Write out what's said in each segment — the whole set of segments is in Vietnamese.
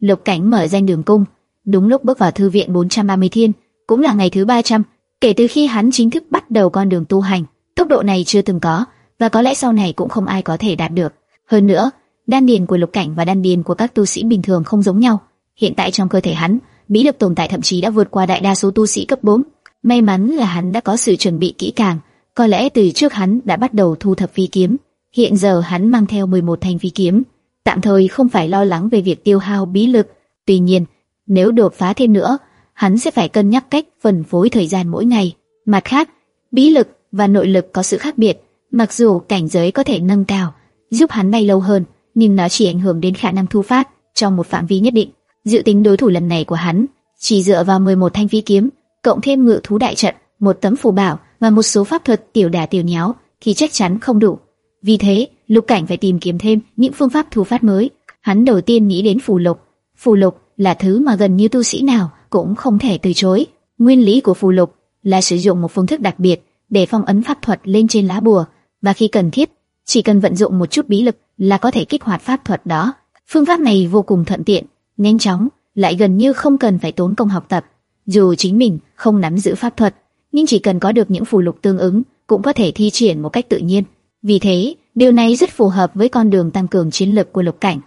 Lục Cảnh mở danh đường cung, đúng lúc bước vào thư viện 430 thiên, cũng là ngày thứ 300 kể từ khi hắn chính thức bắt đầu con đường tu hành. Tốc độ này chưa từng có, và có lẽ sau này cũng không ai có thể đạt được. Hơn nữa, đan điền của Lục Cảnh và đan điền của các tu sĩ bình thường không giống nhau. Hiện tại trong cơ thể hắn, bí lực tồn tại thậm chí đã vượt qua đại đa số tu sĩ cấp 4. May mắn là hắn đã có sự chuẩn bị kỹ càng, có lẽ từ trước hắn đã bắt đầu thu thập phi kiếm. Hiện giờ hắn mang theo 11 thanh phi kiếm, tạm thời không phải lo lắng về việc tiêu hao bí lực. Tuy nhiên, nếu đột phá thêm nữa, hắn sẽ phải cân nhắc cách phân phối thời gian mỗi ngày. Mặt khác, bí lực và nội lực có sự khác biệt, mặc dù cảnh giới có thể nâng cao, giúp hắn bay lâu hơn, nhưng nó chỉ ảnh hưởng đến khả năng thu phát trong một phạm vi nhất định. Dự tính đối thủ lần này của hắn chỉ dựa vào 11 thanh phi kiếm, cộng thêm ngự thú đại trận, một tấm phù bảo và một số pháp thuật tiểu đả tiểu nháo thì chắc chắn không đủ. Vì thế, Lục Cảnh phải tìm kiếm thêm những phương pháp thu phát mới. Hắn đầu tiên nghĩ đến phù lục. Phù lục là thứ mà gần như tu sĩ nào cũng không thể từ chối. Nguyên lý của phù lục là sử dụng một phương thức đặc biệt để phong ấn pháp thuật lên trên lá bùa và khi cần thiết, chỉ cần vận dụng một chút bí lực là có thể kích hoạt pháp thuật đó. Phương pháp này vô cùng thuận tiện, nhanh chóng, lại gần như không cần phải tốn công học tập. Dù chính mình không nắm giữ pháp thuật, nhưng chỉ cần có được những phù lục tương ứng cũng có thể thi triển một cách tự nhiên. Vì thế, điều này rất phù hợp với con đường tăng cường chiến lực của lục cảnh.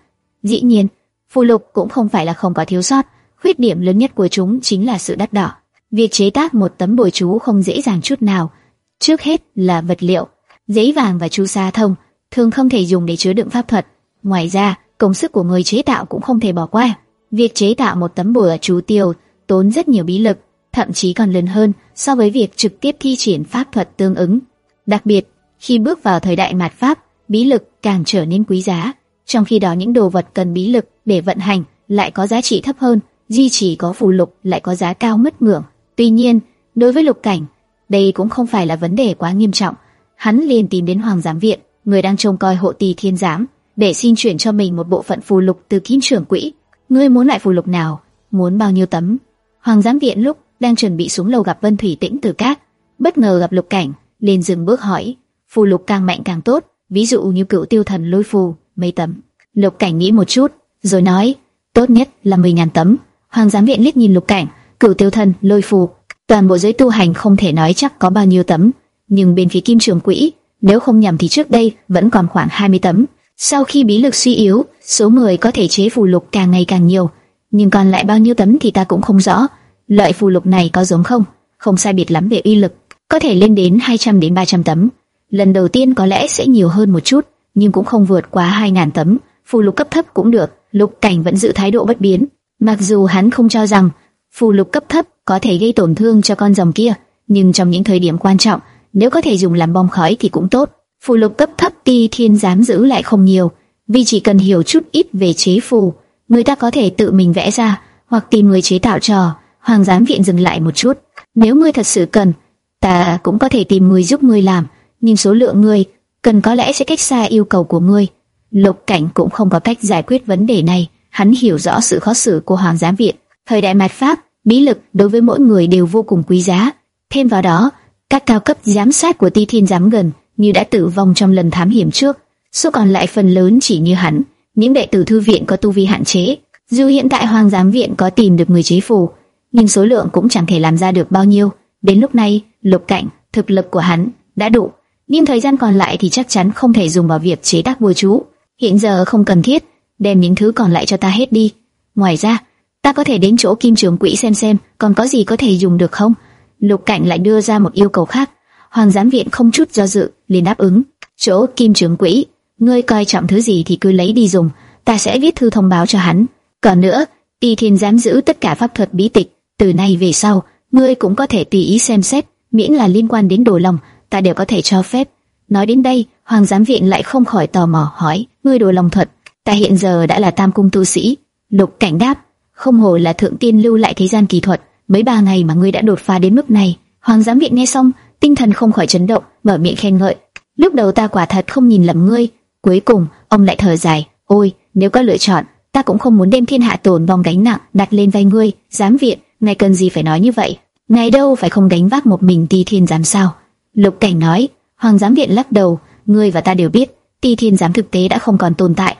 Dĩ nhiên, phù lục cũng không phải là không có thiếu sót, khuyết điểm lớn nhất của chúng chính là sự đắt đỏ. Việc chế tác một tấm bồi chú không dễ dàng chút nào. Trước hết là vật liệu, giấy vàng và chu sa thông thường không thể dùng để chứa đựng pháp thuật. Ngoài ra, công sức của người chế tạo cũng không thể bỏ qua. Việc chế tạo một tấm bùa chú tiêu tốn rất nhiều bí lực, thậm chí còn lớn hơn so với việc trực tiếp thi triển pháp thuật tương ứng. Đặc biệt, khi bước vào thời đại mạt pháp, bí lực càng trở nên quý giá, trong khi đó những đồ vật cần bí lực để vận hành lại có giá trị thấp hơn, duy chỉ có phù lục lại có giá cao mất ngưỡng. Tuy nhiên, đối với lục cảnh, đây cũng không phải là vấn đề quá nghiêm trọng. Hắn liền tìm đến Hoàng giám viện, người đang trông coi hộ tỳ thiên giám, để xin chuyển cho mình một bộ phận phù lục từ kim trưởng quỹ. Ngươi muốn lại phù lục nào? Muốn bao nhiêu tấm? Hoàng giám viện lúc đang chuẩn bị xuống lầu gặp Vân Thủy Tĩnh từ cát, bất ngờ gặp lục cảnh, liền dừng bước hỏi, phù lục càng mạnh càng tốt, ví dụ như cựu tiêu thần lôi phù, mấy tấm. Lục cảnh nghĩ một chút, rồi nói, tốt nhất là 10.000 tấm. Hoàng giám viện liếc nhìn lục cảnh, cửu tiêu thần, lôi phù, toàn bộ giới tu hành không thể nói chắc có bao nhiêu tấm, nhưng bên phía kim trường quỹ, nếu không nhầm thì trước đây vẫn còn khoảng 20 tấm. Sau khi bí lực suy yếu, số người có thể chế phù lục càng ngày càng nhiều, nhưng còn lại bao nhiêu tấm thì ta cũng không rõ. Loại phù lục này có giống không? Không sai biệt lắm về uy lực, có thể lên đến 200 đến 300 tấm. Lần đầu tiên có lẽ sẽ nhiều hơn một chút, nhưng cũng không vượt quá 2.000 tấm. Phù lục cấp thấp cũng được. Lục Cảnh vẫn giữ thái độ bất biến, mặc dù hắn không cho rằng phù lục cấp thấp có thể gây tổn thương cho con rồng kia, nhưng trong những thời điểm quan trọng, nếu có thể dùng làm bom khói thì cũng tốt. Phù lục cấp thấp ti thiên dám giữ lại không nhiều, vì chỉ cần hiểu chút ít về chế phù, người ta có thể tự mình vẽ ra hoặc tìm người chế tạo trò. Hoàng giám viện dừng lại một chút, nếu ngươi thật sự cần, ta cũng có thể tìm người giúp ngươi làm, nhưng số lượng người cần có lẽ sẽ cách xa yêu cầu của ngươi. Lục Cảnh cũng không có cách giải quyết vấn đề này, hắn hiểu rõ sự khó xử của Hoàng giám viện. Thời đại mạt Pháp, bí lực đối với mỗi người đều vô cùng quý giá. Thêm vào đó, các cao cấp giám sát của Ti Thiên giám gần như đã tử vong trong lần thám hiểm trước, số còn lại phần lớn chỉ như hắn, những đệ tử thư viện có tu vi hạn chế. Dù hiện tại Hoàng giám viện có tìm được người chế phù, nhưng số lượng cũng chẳng thể làm ra được bao nhiêu. Đến lúc này, Lục Cảnh, thực lực của hắn đã đủ, nhưng thời gian còn lại thì chắc chắn không thể dùng vào việc chế tác bùa chú. Hiện giờ không cần thiết, đem những thứ còn lại cho ta hết đi. Ngoài ra, ta có thể đến chỗ Kim Trường Quỹ xem xem còn có gì có thể dùng được không. Lục Cảnh lại đưa ra một yêu cầu khác. Hoàng giám viện không chút do dự, liền đáp ứng. Chỗ Kim Trường Quỹ, ngươi coi trọng thứ gì thì cứ lấy đi dùng, ta sẽ viết thư thông báo cho hắn. Còn nữa, Y Thiên giám giữ tất cả pháp thuật bí tịch, từ nay về sau, ngươi cũng có thể tùy ý xem xét, miễn là liên quan đến đồ lòng, ta đều có thể cho phép. Nói đến đây, Hoàng giám viện lại không khỏi tò mò hỏi, ngươi đồ lòng thuật, ta hiện giờ đã là tam cung tu sĩ. Lục cảnh đáp, không hồ là thượng tiên lưu lại thế gian kỳ thuật, mấy ba ngày mà ngươi đã đột phá đến mức này. Hoàng giám viện nghe xong, tinh thần không khỏi chấn động, mở miệng khen ngợi. Lúc đầu ta quả thật không nhìn lầm ngươi, cuối cùng ông lại thở dài, ôi, nếu có lựa chọn, ta cũng không muốn đem thiên hạ tổn vòng gánh nặng đặt lên vai ngươi. Giám viện, ngài cần gì phải nói như vậy? Ngài đâu phải không gánh vác một mình ti thiên giám sao? Lục cảnh nói. Hoàng giám viện lắc đầu, ngươi và ta đều biết, ti thiên giám thực tế đã không còn tồn tại.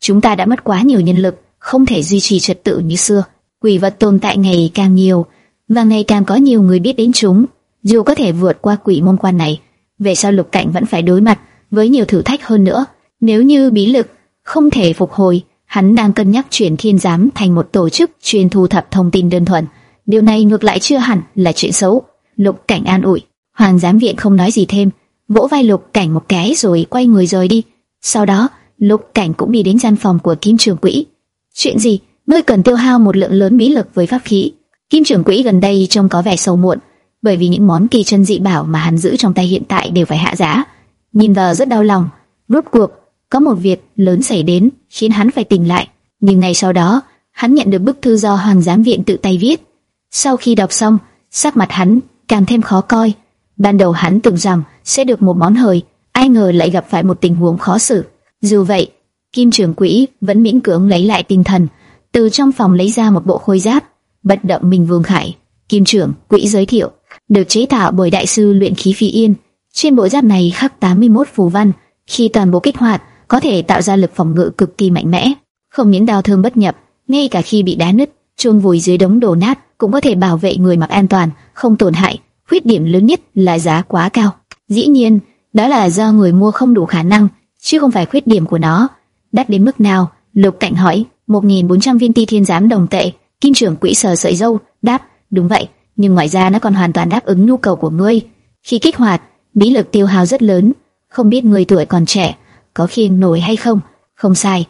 Chúng ta đã mất quá nhiều nhân lực, không thể duy trì trật tự như xưa. Quỷ vật tồn tại ngày càng nhiều, và ngày càng có nhiều người biết đến chúng. Dù có thể vượt qua quỷ môn quan này, về sau lục cảnh vẫn phải đối mặt với nhiều thử thách hơn nữa. Nếu như bí lực không thể phục hồi, hắn đang cân nhắc chuyển thiên giám thành một tổ chức chuyên thu thập thông tin đơn thuần. Điều này ngược lại chưa hẳn là chuyện xấu. Lục cảnh an ủi, hoàng giám viện không nói gì thêm, vỗ vai lục cảnh một cái rồi quay người rời đi. Sau đó, lục cảnh cũng đi đến gian phòng của kim trường quỹ. Chuyện gì? Ngươi cần tiêu hao một lượng lớn bí lực với pháp khí. Kim Trường quỹ gần đây trông có vẻ sâu muộn, bởi vì những món kỳ chân dị bảo mà hắn giữ trong tay hiện tại đều phải hạ giá. Nhìn vào rất đau lòng. Rốt cuộc, có một việc lớn xảy đến khiến hắn phải tỉnh lại. Nhưng ngày sau đó, hắn nhận được bức thư do Hoàng giám viện tự tay viết. Sau khi đọc xong, sắc mặt hắn càng thêm khó coi. Ban đầu hắn tưởng rằng sẽ được một món hời, ai ngờ lại gặp phải một tình huống khó xử. Dù vậy, Kim trưởng quỹ vẫn miễn cưỡng lấy lại tinh thần, từ trong phòng lấy ra một bộ khôi giáp, bất động mình Vương Khải. Kim trưởng quỹ giới thiệu, được chế tạo bởi đại sư luyện khí Phi Yên. Trên bộ giáp này khắc 81 phù văn, khi toàn bộ kích hoạt, có thể tạo ra lực phòng ngự cực kỳ mạnh mẽ, không những đau thương bất nhập, ngay cả khi bị đá nứt, chôn vùi dưới đống đổ nát cũng có thể bảo vệ người mặc an toàn, không tổn hại. Khuyết điểm lớn nhất là giá quá cao. Dĩ nhiên, đó là do người mua không đủ khả năng, chứ không phải khuyết điểm của nó. Đắt đến mức nào? Lục Cảnh hỏi. 1.400 viên ti thiên giám đồng tệ. Kim trưởng quỹ sờ sợi dâu, đáp, đúng vậy, nhưng ngoài ra nó còn hoàn toàn đáp ứng nhu cầu của ngươi. Khi kích hoạt, bí lực tiêu hao rất lớn, không biết người tuổi còn trẻ, có khiêng nổi hay không? Không sai,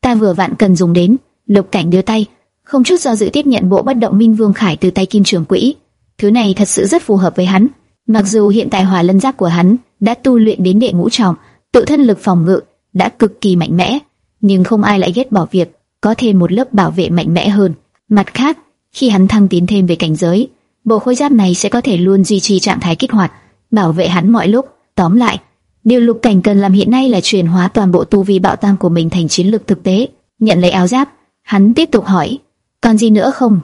ta vừa vặn cần dùng đến. Lục Cảnh đưa tay, không chút do dự tiếp nhận bộ bất động minh vương khải từ tay Kim trưởng quỹ. Thứ này thật sự rất phù hợp với hắn. Mặc dù hiện tại hỏa lân giáp của hắn đã tu luyện đến đệ ngũ trọng, tự thân lực phòng ngự đã cực kỳ mạnh mẽ, nhưng không ai lại ghét bỏ việc có thêm một lớp bảo vệ mạnh mẽ hơn. Mặt khác, khi hắn thăng tiến thêm về cảnh giới, bộ khôi giáp này sẽ có thể luôn duy trì trạng thái kích hoạt, bảo vệ hắn mọi lúc. Tóm lại, điều lục cảnh cần làm hiện nay là chuyển hóa toàn bộ tu vi bạo tam của mình thành chiến lược thực tế. Nhận lấy áo giáp, hắn tiếp tục hỏi, còn gì nữa không?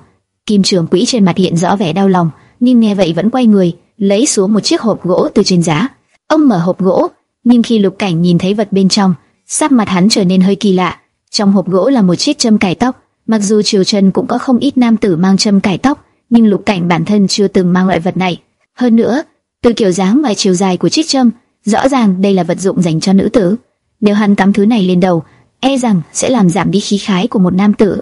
Kim Trường quỹ trên mặt hiện rõ vẻ đau lòng, nhưng nghe vậy vẫn quay người, lấy xuống một chiếc hộp gỗ từ trên giá. Ông mở hộp gỗ, nhưng khi lục cảnh nhìn thấy vật bên trong, sắc mặt hắn trở nên hơi kỳ lạ. Trong hộp gỗ là một chiếc châm cài tóc. Mặc dù triều trần cũng có không ít nam tử mang châm cài tóc, nhưng lục cảnh bản thân chưa từng mang loại vật này. Hơn nữa, từ kiểu dáng và chiều dài của chiếc châm, rõ ràng đây là vật dụng dành cho nữ tử. Nếu hắn cắm thứ này lên đầu, e rằng sẽ làm giảm đi khí khái của một nam tử.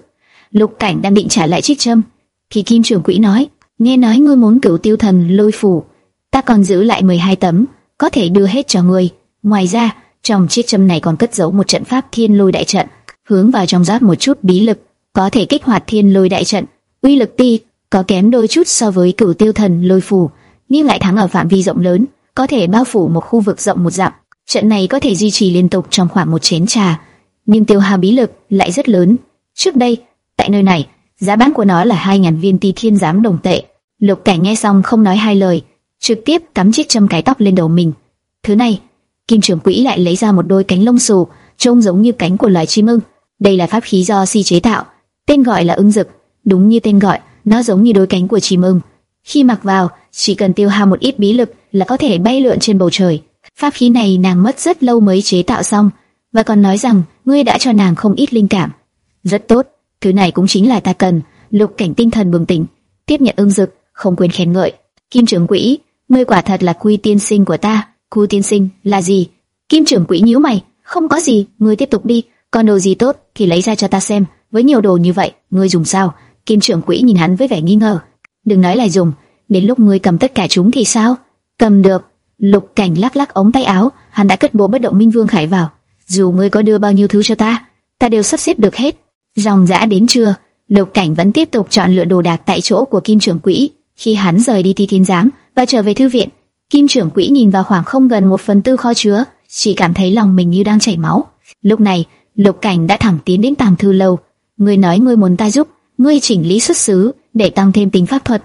Lục cảnh đang định trả lại chiếc châm, thì kim trưởng quỹ nói: nghe nói ngươi muốn cửu tiêu thần lôi phủ, ta còn giữ lại 12 tấm, có thể đưa hết cho ngươi. Ngoài ra, trong chiếc châm này còn cất giấu một trận pháp thiên lôi đại trận hướng vào trong giáp một chút bí lực, có thể kích hoạt thiên lôi đại trận. Uy lực ti có kém đôi chút so với cửu tiêu thần lôi phù, nhưng lại thắng ở phạm vi rộng lớn, có thể bao phủ một khu vực rộng một dặm. Trận này có thể duy trì liên tục trong khoảng một chén trà, nhưng tiêu hao bí lực lại rất lớn. Trước đây, tại nơi này, giá bán của nó là 2.000 viên ti thiên giám đồng tệ. Lục Cảnh nghe xong không nói hai lời, trực tiếp cắm chiếc châm cái tóc lên đầu mình. Thứ này, Kim trưởng Quỹ lại lấy ra một đôi cánh lông xù, trông giống như cánh của loài chim ưng. Đây là pháp khí do si chế tạo, tên gọi là ưng dực, đúng như tên gọi, nó giống như đôi cánh của chim ưng. Khi mặc vào, chỉ cần tiêu hao một ít bí lực là có thể bay lượn trên bầu trời. Pháp khí này nàng mất rất lâu mới chế tạo xong, và còn nói rằng ngươi đã cho nàng không ít linh cảm. Rất tốt, thứ này cũng chính là ta cần. Lục cảnh tinh thần bừng tỉnh, tiếp nhận ưng dực, không quên khen ngợi. Kim trưởng quỹ, ngươi quả thật là quy tiên sinh của ta. Quy tiên sinh là gì? Kim trưởng quỹ nhíu mày, không có gì, ngươi tiếp tục đi. Còn đồ gì tốt thì lấy ra cho ta xem. Với nhiều đồ như vậy, ngươi dùng sao? Kim trưởng quỹ nhìn hắn với vẻ nghi ngờ. Đừng nói là dùng, đến lúc ngươi cầm tất cả chúng thì sao? Cầm được. Lục cảnh lắc lắc ống tay áo, hắn đã cất bộ bất động minh vương khải vào. Dù ngươi có đưa bao nhiêu thứ cho ta, ta đều sắp xếp được hết. Dòng dã đến trưa, lục cảnh vẫn tiếp tục chọn lựa đồ đạc tại chỗ của kim trưởng quỹ. Khi hắn rời đi thi thiên giám và trở về thư viện, kim trưởng quỹ nhìn vào khoảng không gần một phần tư kho chứa, chỉ cảm thấy lòng mình như đang chảy máu. Lúc này, Lục Cảnh đã thẳng tiến đến tàng thư lâu. Ngươi nói ngươi muốn ta giúp, ngươi chỉnh lý xuất xứ để tăng thêm tính pháp thuật.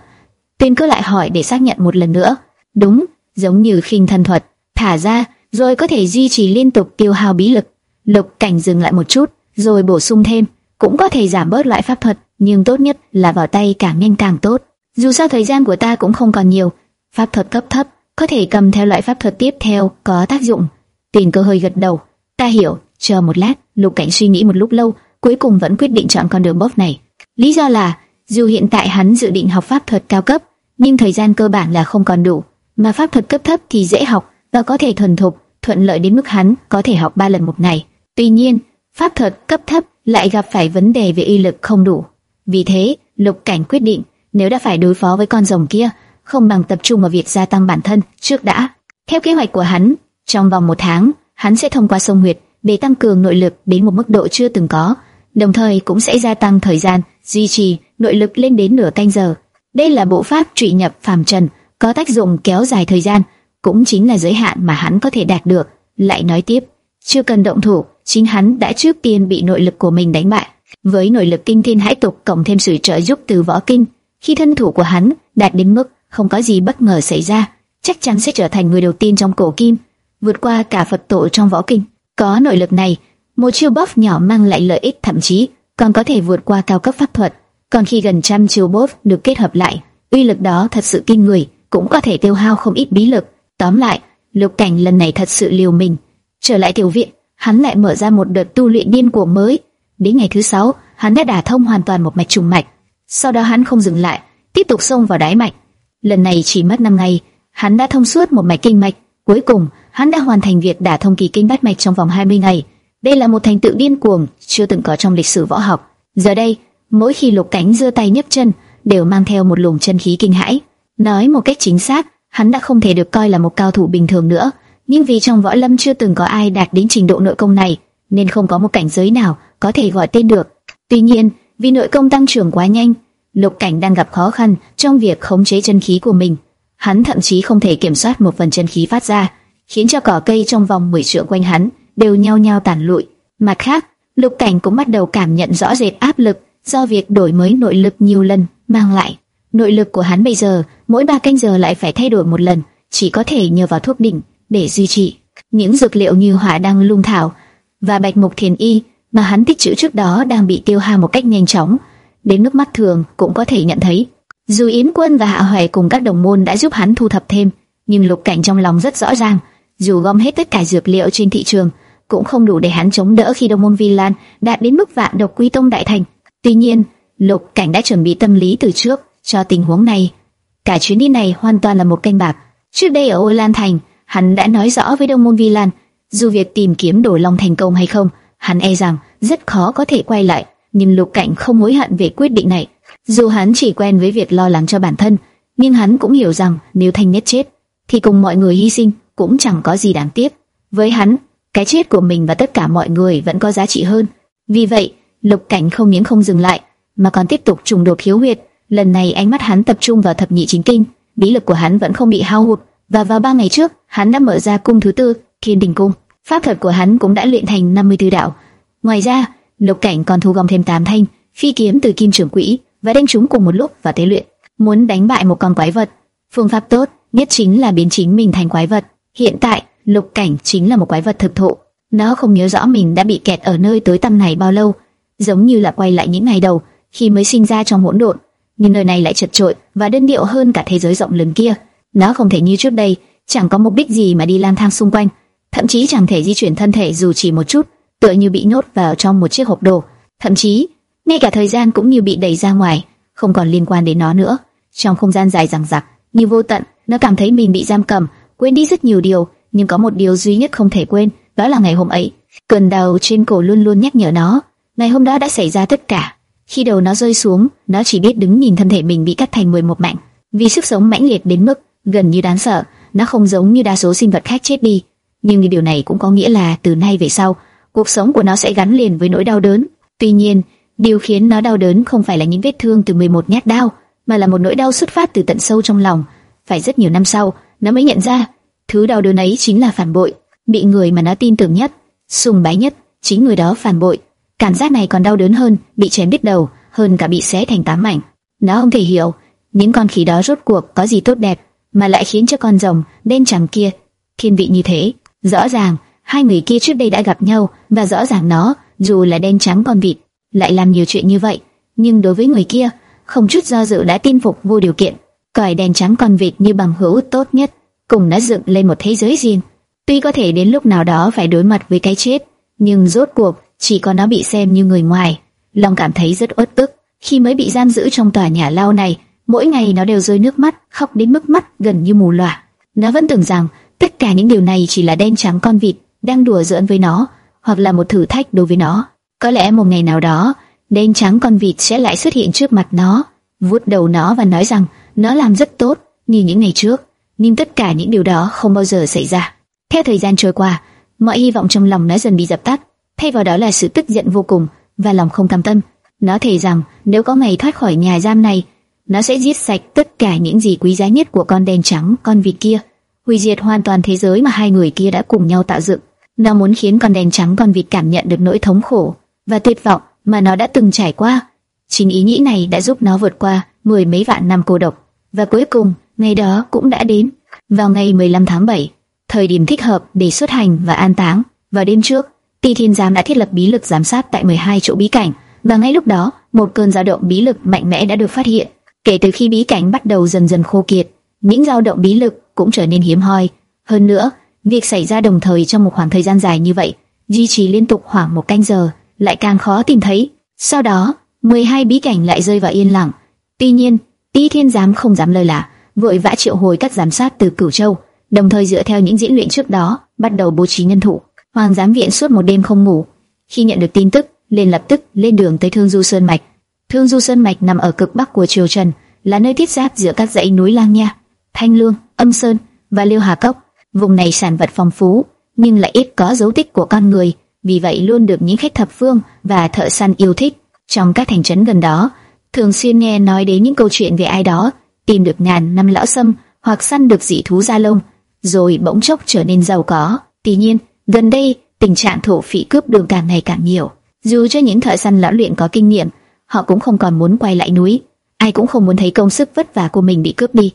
Tên cứ lại hỏi để xác nhận một lần nữa. Đúng, giống như khinh thân thuật, thả ra rồi có thể duy trì liên tục tiêu hao bí lực. Lục Cảnh dừng lại một chút, rồi bổ sung thêm, cũng có thể giảm bớt loại pháp thuật, nhưng tốt nhất là vào tay càng nhanh càng tốt. Dù sao thời gian của ta cũng không còn nhiều, pháp thuật cấp thấp có thể cầm theo loại pháp thuật tiếp theo có tác dụng. Tiền cơ hơi gật đầu, ta hiểu, chờ một lát. Lục Cảnh suy nghĩ một lúc lâu, cuối cùng vẫn quyết định chọn con đường bóp này. Lý do là, dù hiện tại hắn dự định học pháp thuật cao cấp, nhưng thời gian cơ bản là không còn đủ, mà pháp thuật cấp thấp thì dễ học và có thể thuần thục, thuận lợi đến mức hắn có thể học 3 lần một ngày. Tuy nhiên, pháp thuật cấp thấp lại gặp phải vấn đề về y lực không đủ. Vì thế, Lục Cảnh quyết định, nếu đã phải đối phó với con rồng kia, không bằng tập trung vào việc gia tăng bản thân trước đã. Theo kế hoạch của hắn, trong vòng một tháng, hắn sẽ thông qua sông Huyệt để tăng cường nội lực đến một mức độ chưa từng có, đồng thời cũng sẽ gia tăng thời gian duy trì nội lực lên đến nửa canh giờ. Đây là bộ pháp trị nhập phàm trần, có tác dụng kéo dài thời gian, cũng chính là giới hạn mà hắn có thể đạt được. Lại nói tiếp, chưa cần động thủ, chính hắn đã trước tiên bị nội lực của mình đánh bại. Với nội lực kinh thiên hải tục cộng thêm sự trợ giúp từ võ kinh, khi thân thủ của hắn đạt đến mức không có gì bất ngờ xảy ra, chắc chắn sẽ trở thành người đầu tiên trong cổ kim vượt qua cả Phật tổ trong võ kinh. Có nội lực này, một chiêu buff nhỏ mang lại lợi ích thậm chí còn có thể vượt qua cao cấp pháp thuật. Còn khi gần trăm chiêu buff được kết hợp lại, uy lực đó thật sự kinh người, cũng có thể tiêu hao không ít bí lực. Tóm lại, Lục Cảnh lần này thật sự liều mình. Trở lại tiểu viện, hắn lại mở ra một đợt tu luyện điên cuồng mới. Đến ngày thứ sáu, hắn đã đả thông hoàn toàn một mạch trùng mạch. Sau đó hắn không dừng lại, tiếp tục xông vào đáy mạch. Lần này chỉ mất 5 ngày, hắn đã thông suốt một mạch kinh mạch. Cuối cùng, hắn đã hoàn thành việc đả thông kỳ kinh bát mạch trong vòng 20 ngày. Đây là một thành tựu điên cuồng chưa từng có trong lịch sử võ học. Giờ đây, mỗi khi Lục Cảnh giơ tay nhấc chân, đều mang theo một luồng chân khí kinh hãi. Nói một cách chính xác, hắn đã không thể được coi là một cao thủ bình thường nữa, nhưng vì trong võ lâm chưa từng có ai đạt đến trình độ nội công này, nên không có một cảnh giới nào có thể gọi tên được. Tuy nhiên, vì nội công tăng trưởng quá nhanh, Lục Cảnh đang gặp khó khăn trong việc khống chế chân khí của mình. Hắn thậm chí không thể kiểm soát một phần chân khí phát ra, khiến cho cỏ cây trong vòng 10 trượng quanh hắn đều nhao nhao tàn lụi. Mặt khác, Lục Cảnh cũng bắt đầu cảm nhận rõ rệt áp lực do việc đổi mới nội lực nhiều lần mang lại. Nội lực của hắn bây giờ mỗi ba canh giờ lại phải thay đổi một lần, chỉ có thể nhờ vào thuốc đỉnh để duy trì. Những dược liệu như hỏa đăng lung thảo và bạch mục thiền y mà hắn tích trữ trước đó đang bị tiêu hao một cách nhanh chóng, đến nước mắt thường cũng có thể nhận thấy. Dù Yến Quân và Hạ Hoài cùng các đồng môn đã giúp hắn thu thập thêm, nhưng Lục Cảnh trong lòng rất rõ ràng, dù gom hết tất cả dược liệu trên thị trường, cũng không đủ để hắn chống đỡ khi đồng môn Vi Lan đạt đến mức vạn độc quy tông đại thành. Tuy nhiên, Lục Cảnh đã chuẩn bị tâm lý từ trước cho tình huống này. Cả chuyến đi này hoàn toàn là một canh bạc. Trước đây ở Ô Lan Thành, hắn đã nói rõ với Đông môn Vi Lan, dù việc tìm kiếm Đổ Long thành công hay không, hắn e rằng rất khó có thể quay lại. Nhưng Lục Cảnh không hối hận về quyết định này. Dù hắn chỉ quen với việc lo lắng cho bản thân, nhưng hắn cũng hiểu rằng nếu Thanh Nhất chết, thì cùng mọi người hy sinh cũng chẳng có gì đáng tiếc. Với hắn, cái chết của mình và tất cả mọi người vẫn có giá trị hơn. Vì vậy, Lục Cảnh không những không dừng lại, mà còn tiếp tục trùng đột khiếu huyệt. Lần này ánh mắt hắn tập trung vào thập nhị chính kinh, bí lực của hắn vẫn không bị hao hụt. Và vào ba ngày trước, hắn đã mở ra cung thứ tư, Thiên Đình Cung. Pháp thuật của hắn cũng đã luyện thành 54 đạo. Ngoài ra, Lục Cảnh còn thu gom thêm 8 thanh phi kiếm từ Kim Trưởng Quỹ và đem chúng cùng một lúc và tế luyện. Muốn đánh bại một con quái vật, phương pháp tốt nhất chính là biến chính mình thành quái vật. Hiện tại, Lục Cảnh chính là một quái vật thực thụ. Nó không nhớ rõ mình đã bị kẹt ở nơi tối tăm này bao lâu, giống như là quay lại những ngày đầu khi mới sinh ra trong hỗn độn, nhưng nơi này lại chật trội và đơn điệu hơn cả thế giới rộng lớn kia. Nó không thể như trước đây, chẳng có mục đích gì mà đi lang thang xung quanh, thậm chí chẳng thể di chuyển thân thể dù chỉ một chút, tựa như bị nhốt vào trong một chiếc hộp đồ. Thậm chí, ngay cả thời gian cũng như bị đẩy ra ngoài, không còn liên quan đến nó nữa. Trong không gian dài dằng dặc, như vô tận, nó cảm thấy mình bị giam cầm, quên đi rất nhiều điều, nhưng có một điều duy nhất không thể quên, đó là ngày hôm ấy. Cơn đau trên cổ luôn luôn nhắc nhở nó, ngày hôm đó đã xảy ra tất cả. Khi đầu nó rơi xuống, nó chỉ biết đứng nhìn thân thể mình bị cắt thành 11 mảnh. Vì sức sống mãnh liệt đến mức gần như đáng sợ, nó không giống như đa số sinh vật khác chết đi. Nhưng điều này cũng có nghĩa là từ nay về sau, cuộc sống của nó sẽ gắn liền với nỗi đau đớn. Tuy nhiên, điều khiến nó đau đớn không phải là những vết thương từ 11 nhát đau, mà là một nỗi đau xuất phát từ tận sâu trong lòng. Phải rất nhiều năm sau, nó mới nhận ra, thứ đau đớn ấy chính là phản bội, bị người mà nó tin tưởng nhất, sùng bái nhất, chính người đó phản bội. Cảm giác này còn đau đớn hơn bị chém đứt đầu, hơn cả bị xé thành tám mảnh. Nó không thể hiểu, những con khỉ đó rốt cuộc có gì tốt đẹp, mà lại khiến cho con rồng đen trắng kia thiên vị như thế. Rõ ràng, hai người kia trước đây đã gặp nhau, và rõ ràng nó, dù là đen trắng con vịt, lại làm nhiều chuyện như vậy, nhưng đối với người kia, không chút do dự đã tin phục vô điều kiện, coi đen trắng con vịt như bằng hữu tốt nhất, cùng đã dựng lên một thế giới riêng. Tuy có thể đến lúc nào đó phải đối mặt với cái chết, nhưng rốt cuộc chỉ có nó bị xem như người ngoài. Long cảm thấy rất uất ức khi mới bị giam giữ trong tòa nhà lao này. Mỗi ngày nó đều rơi nước mắt, khóc đến mức mắt gần như mù lòa. Nó vẫn tưởng rằng tất cả những điều này chỉ là đen trắng con vịt đang đùa giỡn với nó, hoặc là một thử thách đối với nó. Có lẽ một ngày nào đó, đen trắng con vịt sẽ lại xuất hiện trước mặt nó, vuốt đầu nó và nói rằng nó làm rất tốt như những ngày trước. Nhưng tất cả những điều đó không bao giờ xảy ra. Theo thời gian trôi qua, mọi hy vọng trong lòng nó dần bị dập tắt, thay vào đó là sự tức giận vô cùng và lòng không cam tâm. Nó thề rằng nếu có ngày thoát khỏi nhà giam này, nó sẽ giết sạch tất cả những gì quý giá nhất của con đen trắng, con vịt kia, hủy diệt hoàn toàn thế giới mà hai người kia đã cùng nhau tạo dựng. Nó muốn khiến con đen trắng con vịt cảm nhận được nỗi thống khổ và tuyệt vọng mà nó đã từng trải qua. Chính ý nghĩ này đã giúp nó vượt qua mười mấy vạn năm cô độc. Và cuối cùng, ngày đó cũng đã đến. Vào ngày 15 tháng 7, thời điểm thích hợp để xuất hành và an táng. Vào đêm trước, Ti Thiên Giám đã thiết lập bí lực giám sát tại 12 chỗ bí cảnh, và ngay lúc đó, một cơn dao động bí lực mạnh mẽ đã được phát hiện. Kể từ khi bí cảnh bắt đầu dần dần khô kiệt, những dao động bí lực cũng trở nên hiếm hoi. Hơn nữa, việc xảy ra đồng thời trong một khoảng thời gian dài như vậy, duy trì liên tục khoảng một canh giờ, lại càng khó tìm thấy. Sau đó, 12 bí cảnh lại rơi vào yên lặng. Tuy nhiên, Tý Thiên Giám không dám lơ là, vội vã triệu hồi các giám sát từ Cửu Châu, đồng thời dựa theo những diễn luyện trước đó, bắt đầu bố trí nhân thủ. Hoàng giám viện suốt một đêm không ngủ, khi nhận được tin tức, liền lập tức lên đường tới Thương Du Sơn mạch. Thương Du Sơn mạch nằm ở cực bắc của Triều Trần, là nơi tiếp giáp giữa các dãy núi Lang Nha, Thanh Lương, Âm Sơn và Liêu Hà Cốc. Vùng này sản vật phong phú, nhưng lại ít có dấu tích của con người, vì vậy luôn được những khách thập phương và thợ săn yêu thích. Trong các thành trấn gần đó, thường xuyên nghe nói đến những câu chuyện về ai đó tìm được ngàn năm lão sâm hoặc săn được dị thú da lông, rồi bỗng chốc trở nên giàu có. Tuy nhiên, gần đây tình trạng thổ phỉ cướp đường càng ngày càng nhiều. Dù cho những thợ săn lão luyện có kinh nghiệm, họ cũng không còn muốn quay lại núi. Ai cũng không muốn thấy công sức vất vả của mình bị cướp đi,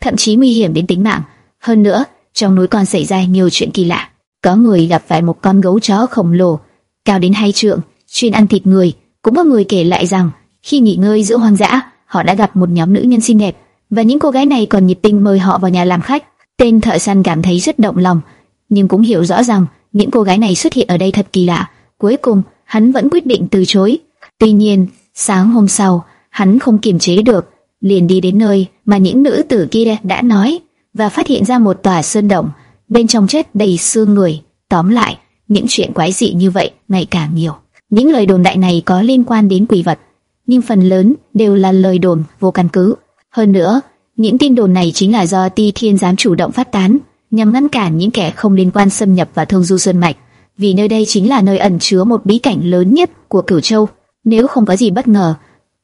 thậm chí nguy hiểm đến tính mạng. Hơn nữa, trong núi còn xảy ra nhiều chuyện kỳ lạ. Có người gặp phải một con gấu chó khổng lồ, cao đến hai trượng, chuyên ăn thịt người. Cũng có người kể lại rằng, khi nghỉ ngơi giữa hoang dã, họ đã gặp một nhóm nữ nhân xinh đẹp, và những cô gái này còn nhiệt tình mời họ vào nhà làm khách. Tên thợ săn cảm thấy rất động lòng, nhưng cũng hiểu rõ rằng những cô gái này xuất hiện ở đây thật kỳ lạ. Cuối cùng, hắn vẫn quyết định từ chối. Tuy nhiên, sáng hôm sau, hắn không kiềm chế được, liền đi đến nơi mà những nữ tử kia đã nói và phát hiện ra một tòa sơn động, bên trong chết đầy xương người. Tóm lại, những chuyện quái dị như vậy ngày càng nhiều. Những lời đồn đại này có liên quan đến quỷ vật, nhưng phần lớn đều là lời đồn vô căn cứ. Hơn nữa, những tin đồn này chính là do Ti Thiên giám chủ động phát tán, nhằm ngăn cản những kẻ không liên quan xâm nhập vào Thương Du Sơn mạch, vì nơi đây chính là nơi ẩn chứa một bí cảnh lớn nhất của Cửu Châu. Nếu không có gì bất ngờ,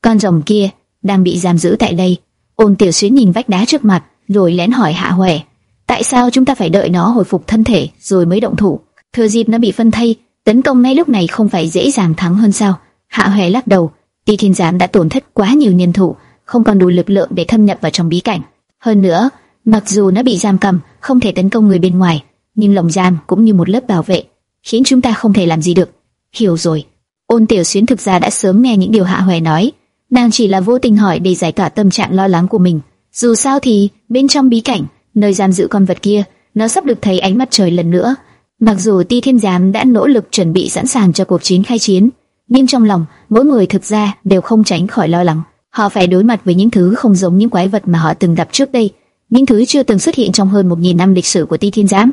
con rồng kia đang bị giam giữ tại đây. Ôn Tiểu Xuyến nhìn vách đá trước mặt, rồi lén hỏi Hạ Huệ, tại sao chúng ta phải đợi nó hồi phục thân thể rồi mới động thủ? Thừa dịp nó bị phân thây, tấn công ngay lúc này không phải dễ dàng thắng hơn sao? Hạ Huệ lắc đầu, Ti Thiên Giám đã tổn thất quá nhiều nhân thủ, không còn đủ lực lượng để thâm nhập vào trong bí cảnh. Hơn nữa, mặc dù nó bị giam cầm, không thể tấn công người bên ngoài, nhưng lồng giam cũng như một lớp bảo vệ, khiến chúng ta không thể làm gì được. Hiểu rồi. Ôn Tiểu Xuyến thực ra đã sớm nghe những điều Hạ hoè nói, nàng chỉ là vô tình hỏi để giải tỏa tâm trạng lo lắng của mình. Dù sao thì bên trong bí cảnh, nơi giam giữ con vật kia, nó sắp được thấy ánh mặt trời lần nữa. Mặc dù Ti Thiên Giám đã nỗ lực chuẩn bị sẵn sàng cho cuộc chiến khai chiến, nhưng trong lòng mỗi người thực ra đều không tránh khỏi lo lắng. Họ phải đối mặt với những thứ không giống những quái vật mà họ từng gặp trước đây, những thứ chưa từng xuất hiện trong hơn một nghìn năm lịch sử của Ti Thiên Giám.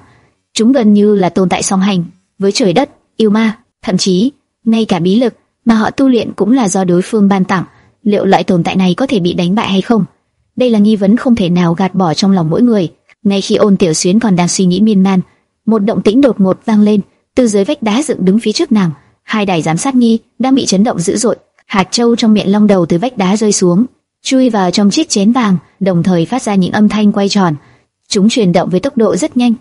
Chúng gần như là tồn tại song hành với trời đất, yêu ma, thậm chí ngay cả bí lực mà họ tu luyện cũng là do đối phương ban tặng. Liệu loại tồn tại này có thể bị đánh bại hay không? Đây là nghi vấn không thể nào gạt bỏ trong lòng mỗi người. Ngay khi Ôn Tiểu Xuyến còn đang suy nghĩ miên man, một động tĩnh đột ngột vang lên từ dưới vách đá dựng đứng phía trước nàng. Hai đài giám sát nghi đang bị chấn động dữ dội. Hạt châu trong miệng long đầu từ vách đá rơi xuống, chui vào trong chiếc chén vàng, đồng thời phát ra những âm thanh quay tròn. Chúng chuyển động với tốc độ rất nhanh,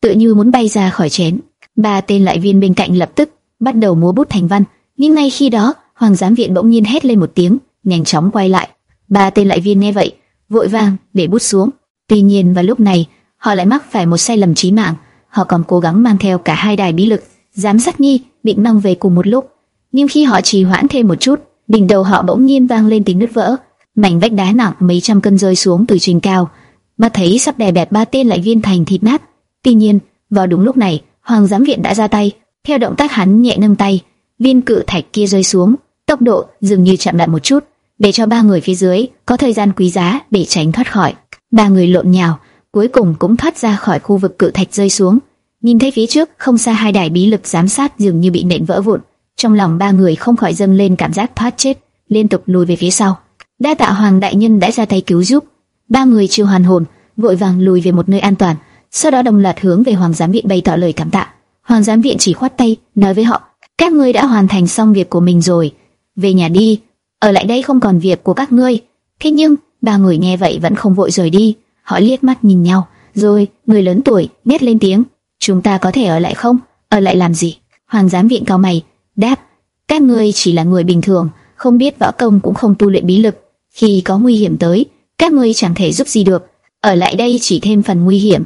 tựa như muốn bay ra khỏi chén. Ba tên lại viên bên cạnh lập tức bắt đầu múa bút thành văn, nhưng ngay khi đó, Hoàng giám viện bỗng nhiên hét lên một tiếng, nhanh chóng quay lại. Ba tên lại viên nghe vậy, vội vàng để bút xuống. Tuy nhiên vào lúc này, họ lại mắc phải một sai lầm chí mạng. Họ còn cố gắng mang theo cả hai đài bí lực, giám sát nhi định mang về cùng một lúc. Nhưng khi họ trì hoãn thêm một chút, đỉnh đầu họ bỗng nhiên vang lên tiếng nứt vỡ, mảnh vách đá nặng mấy trăm cân rơi xuống từ trên cao, mà thấy sắp đè bẹp ba tên lại viên thành thịt nát. Tuy nhiên, vào đúng lúc này, Hoàng giám viện đã ra tay, theo động tác hắn nhẹ nâng tay, viên cự thạch kia rơi xuống, tốc độ dường như chậm lại một chút, để cho ba người phía dưới có thời gian quý giá để tránh thoát khỏi. Ba người lộn nhào, cuối cùng cũng thoát ra khỏi khu vực cự thạch rơi xuống. Nhìn thấy phía trước không xa hai đài bí lực giám sát dường như bị nện vỡ vụn, trong lòng ba người không khỏi dâng lên cảm giác thoát chết, liên tục lùi về phía sau. Đa tạ hoàng đại nhân đã ra tay cứu giúp. Ba người chưa hoàn hồn, vội vàng lùi về một nơi an toàn, sau đó đồng loạt hướng về hoàng giám viện bày tỏ lời cảm tạ. Hoàng giám viện chỉ khoát tay, nói với họ: các ngươi đã hoàn thành xong việc của mình rồi, về nhà đi, ở lại đây không còn việc của các ngươi. Thế nhưng ba người nghe vậy vẫn không vội rời đi, họ liếc mắt nhìn nhau, rồi người lớn tuổi nét lên tiếng: chúng ta có thể ở lại không? Ở lại làm gì? Hoàng giám viện cao mày, đáp: các ngươi chỉ là người bình thường, không biết võ công cũng không tu luyện bí lực, khi có nguy hiểm tới, các ngươi chẳng thể giúp gì được. Ở lại đây chỉ thêm phần nguy hiểm.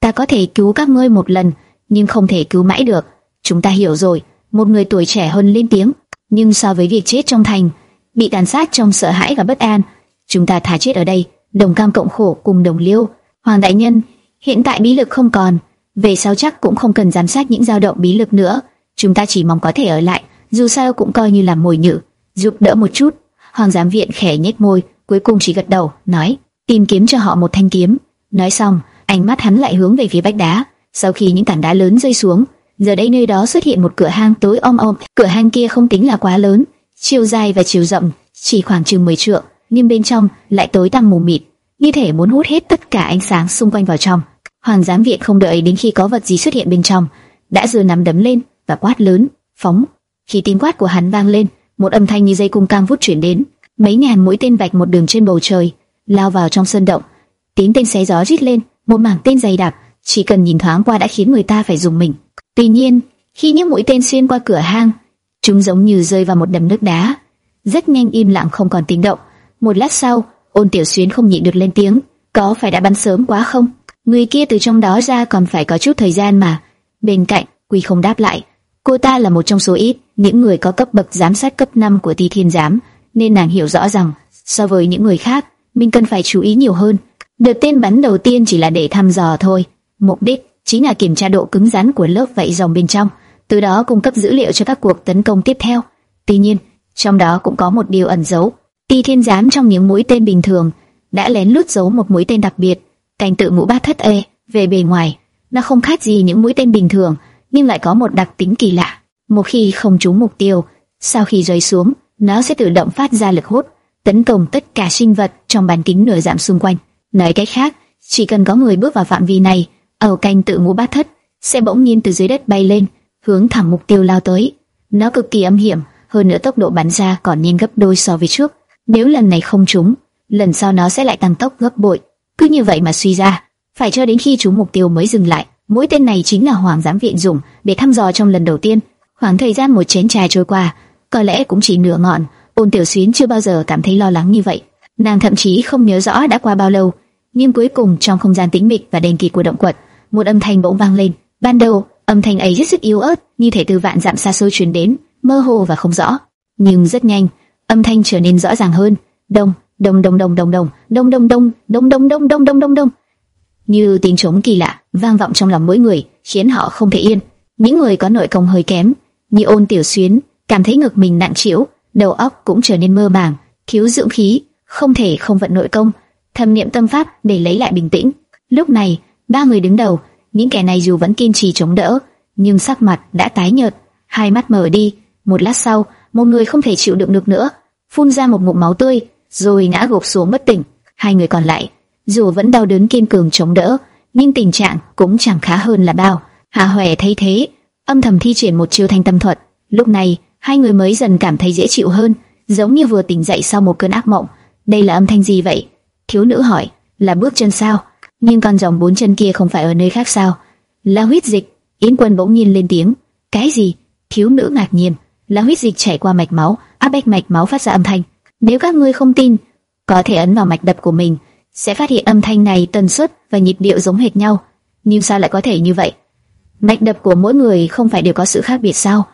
Ta có thể cứu các ngươi một lần, nhưng không thể cứu mãi được. Chúng ta hiểu rồi. Một người tuổi trẻ hơn lên tiếng. Nhưng so với việc chết trong thành, bị tàn sát trong sợ hãi và bất an, chúng ta thà chết ở đây, đồng cam cộng khổ cùng đồng liêu. Hoàng đại nhân, hiện tại bí lực không còn, về sau chắc cũng không cần giám sát những dao động bí lực nữa. Chúng ta chỉ mong có thể ở lại, dù sao cũng coi như là mồi nhử, giúp đỡ một chút. Hoàng giám viện khẽ nhếch môi, cuối cùng chỉ gật đầu, nói: tìm kiếm cho họ một thanh kiếm. Nói xong, ánh mắt hắn lại hướng về phía vách đá. Sau khi những tảng đá lớn rơi xuống, giờ đây nơi đó xuất hiện một cửa hang tối om om. Cửa hang kia không tính là quá lớn, chiều dài và chiều rộng chỉ khoảng chừng 10 trượng, nhưng bên trong lại tối tăm mù mịt, như thể muốn hút hết tất cả ánh sáng xung quanh vào trong. Hoàng giám viện không đợi đến khi có vật gì xuất hiện bên trong, đã giơ nắm đấm lên và quát lớn, phóng. Khi tiếng quát của hắn vang lên, một âm thanh như dây cung cam vút chuyển đến, mấy ngàn mũi tên vạch một đường trên bầu trời, lao vào trong sân động. Tiếng tên xé gió rít lên, một mảng tên dày đặc, chỉ cần nhìn thoáng qua đã khiến người ta phải dùng mình. Tuy nhiên, khi những mũi tên xuyên qua cửa hang, chúng giống như rơi vào một đầm nước đá, rất nhanh im lặng không còn tiếng động. Một lát sau, Ôn Tiểu Xuyên không nhịn được lên tiếng, có phải đã bắn sớm quá không? Người kia từ trong đó ra còn phải có chút thời gian mà. Bên cạnh, Quy không đáp lại. Cô ta là một trong số ít những người có cấp bậc giám sát cấp 5 của Ti Thiên giám, nên nàng hiểu rõ rằng so với những người khác, mình cần phải chú ý nhiều hơn. Đợt tên bắn đầu tiên chỉ là để thăm dò thôi, mục đích chính là kiểm tra độ cứng rắn của lớp vảy rồng bên trong, từ đó cung cấp dữ liệu cho các cuộc tấn công tiếp theo. Tuy nhiên, trong đó cũng có một điều ẩn giấu. Ti Thiên giám trong những mũi tên bình thường đã lén lút giấu một mũi tên đặc biệt, cảnh tự mũ bát thất e về bề ngoài, nó không khác gì những mũi tên bình thường, nhưng lại có một đặc tính kỳ lạ. Một khi không trúng mục tiêu, sau khi rơi xuống, nó sẽ tự động phát ra lực hút, tấn công tất cả sinh vật trong bán kính nửa giảm xung quanh. Nói cách khác, chỉ cần có người bước vào phạm vi này, ở canh tự ngũ bát thất sẽ bỗng nhiên từ dưới đất bay lên, hướng thẳng mục tiêu lao tới. Nó cực kỳ âm hiểm, hơn nữa tốc độ bắn ra còn nhanh gấp đôi so với trước. Nếu lần này không trúng, lần sau nó sẽ lại tăng tốc gấp bội. Cứ như vậy mà suy ra, phải cho đến khi trúng mục tiêu mới dừng lại. Mũi tên này chính là Hoàng giám viện dùng để thăm dò trong lần đầu tiên. Khoảng thời gian một chén trà trôi qua, có lẽ cũng chỉ nửa ngọn. Ôn Tiểu Xuyến chưa bao giờ cảm thấy lo lắng như vậy. Nàng thậm chí không nhớ rõ đã qua bao lâu, nhưng cuối cùng trong không gian tĩnh mịch và đen kịt của động quật, một âm thanh bỗng vang lên. Ban đầu, âm thanh ấy rất sức yếu ớt, như thể từ vạn dặm xa xôi truyền đến, mơ hồ và không rõ. Nhưng rất nhanh, âm thanh trở nên rõ ràng hơn. Đông, đông đông đông đông đông, đông đông đông, đông đông đông đông đông đông đông. Như tiếng trống kỳ lạ vang vọng trong lòng mỗi người, khiến họ không thể yên. Những người có nội công hơi kém, như Ôn Tiểu Xuyến, cảm thấy ngực mình nặng trĩu, đầu óc cũng trở nên mơ màng, thiếu dưỡng khí, không thể không vận nội công, thâm niệm tâm pháp để lấy lại bình tĩnh. Lúc này, ba người đứng đầu, những kẻ này dù vẫn kiên trì chống đỡ, nhưng sắc mặt đã tái nhợt, hai mắt mở đi. Một lát sau, một người không thể chịu đựng được nữa, phun ra một ngụm máu tươi, rồi ngã gục xuống bất tỉnh. Hai người còn lại, dù vẫn đau đớn kiên cường chống đỡ, nhưng tình trạng cũng chẳng khá hơn là bao. hà Hoè thấy thế, âm thầm thi triển một chiêu thanh tâm thuật. Lúc này, hai người mới dần cảm thấy dễ chịu hơn, giống như vừa tỉnh dậy sau một cơn ác mộng. Đây là âm thanh gì vậy? Thiếu nữ hỏi. Là bước chân sao? Nhưng con rồng bốn chân kia không phải ở nơi khác sao? Là huyết dịch. Yến Quân bỗng nhiên lên tiếng. Cái gì? Thiếu nữ ngạc nhiên. Là huyết dịch chảy qua mạch máu, áp bách mạch máu phát ra âm thanh. Nếu các ngươi không tin, có thể ấn vào mạch đập của mình, sẽ phát hiện âm thanh này tần suất và nhịp điệu giống hệt nhau. Nhưng sao lại có thể như vậy? Mạch đập của mỗi người không phải đều có sự khác biệt sao?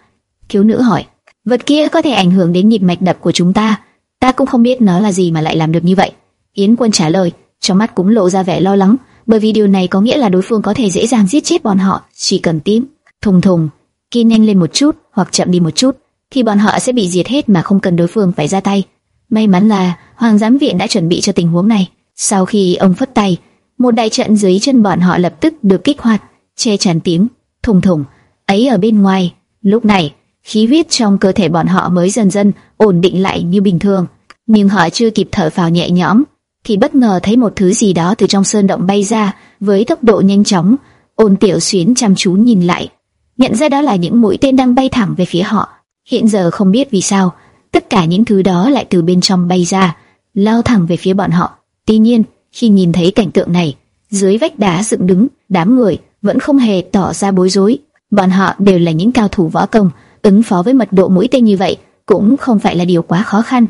Thiếu nữ hỏi. Vật kia có thể ảnh hưởng đến nhịp mạch đập của chúng ta. Ta cũng không biết nó là gì mà lại làm được như vậy. Yến Quân trả lời, trong mắt cũng lộ ra vẻ lo lắng, bởi vì điều này có nghĩa là đối phương có thể dễ dàng giết chết bọn họ, chỉ cần tím. Thùng thùng, kia nhanh lên một chút hoặc chậm đi một chút, thì bọn họ sẽ bị diệt hết mà không cần đối phương phải ra tay. May mắn là Hoàng giám viện đã chuẩn bị cho tình huống này. Sau khi ông phất tay, một đại trận dưới chân bọn họ lập tức được kích hoạt, che chắn tiếng thùng thùng ấy ở bên ngoài. Lúc này, khí huyết trong cơ thể bọn họ mới dần dần ổn định lại như bình thường. Nhưng họ chưa kịp thở phào nhẹ nhõm, thì bất ngờ thấy một thứ gì đó từ trong sơn động bay ra với tốc độ nhanh chóng. Ôn Tiểu Xuyến chăm chú nhìn lại, nhận ra đó là những mũi tên đang bay thẳng về phía họ. Hiện giờ không biết vì sao, tất cả những thứ đó lại từ bên trong bay ra, lao thẳng về phía bọn họ. Tuy nhiên, khi nhìn thấy cảnh tượng này, dưới vách đá dựng đứng, đám người vẫn không hề tỏ ra bối rối. Bọn họ đều là những cao thủ võ công, ứng phó với mật độ mũi tên như vậy cũng không phải là điều quá khó khăn.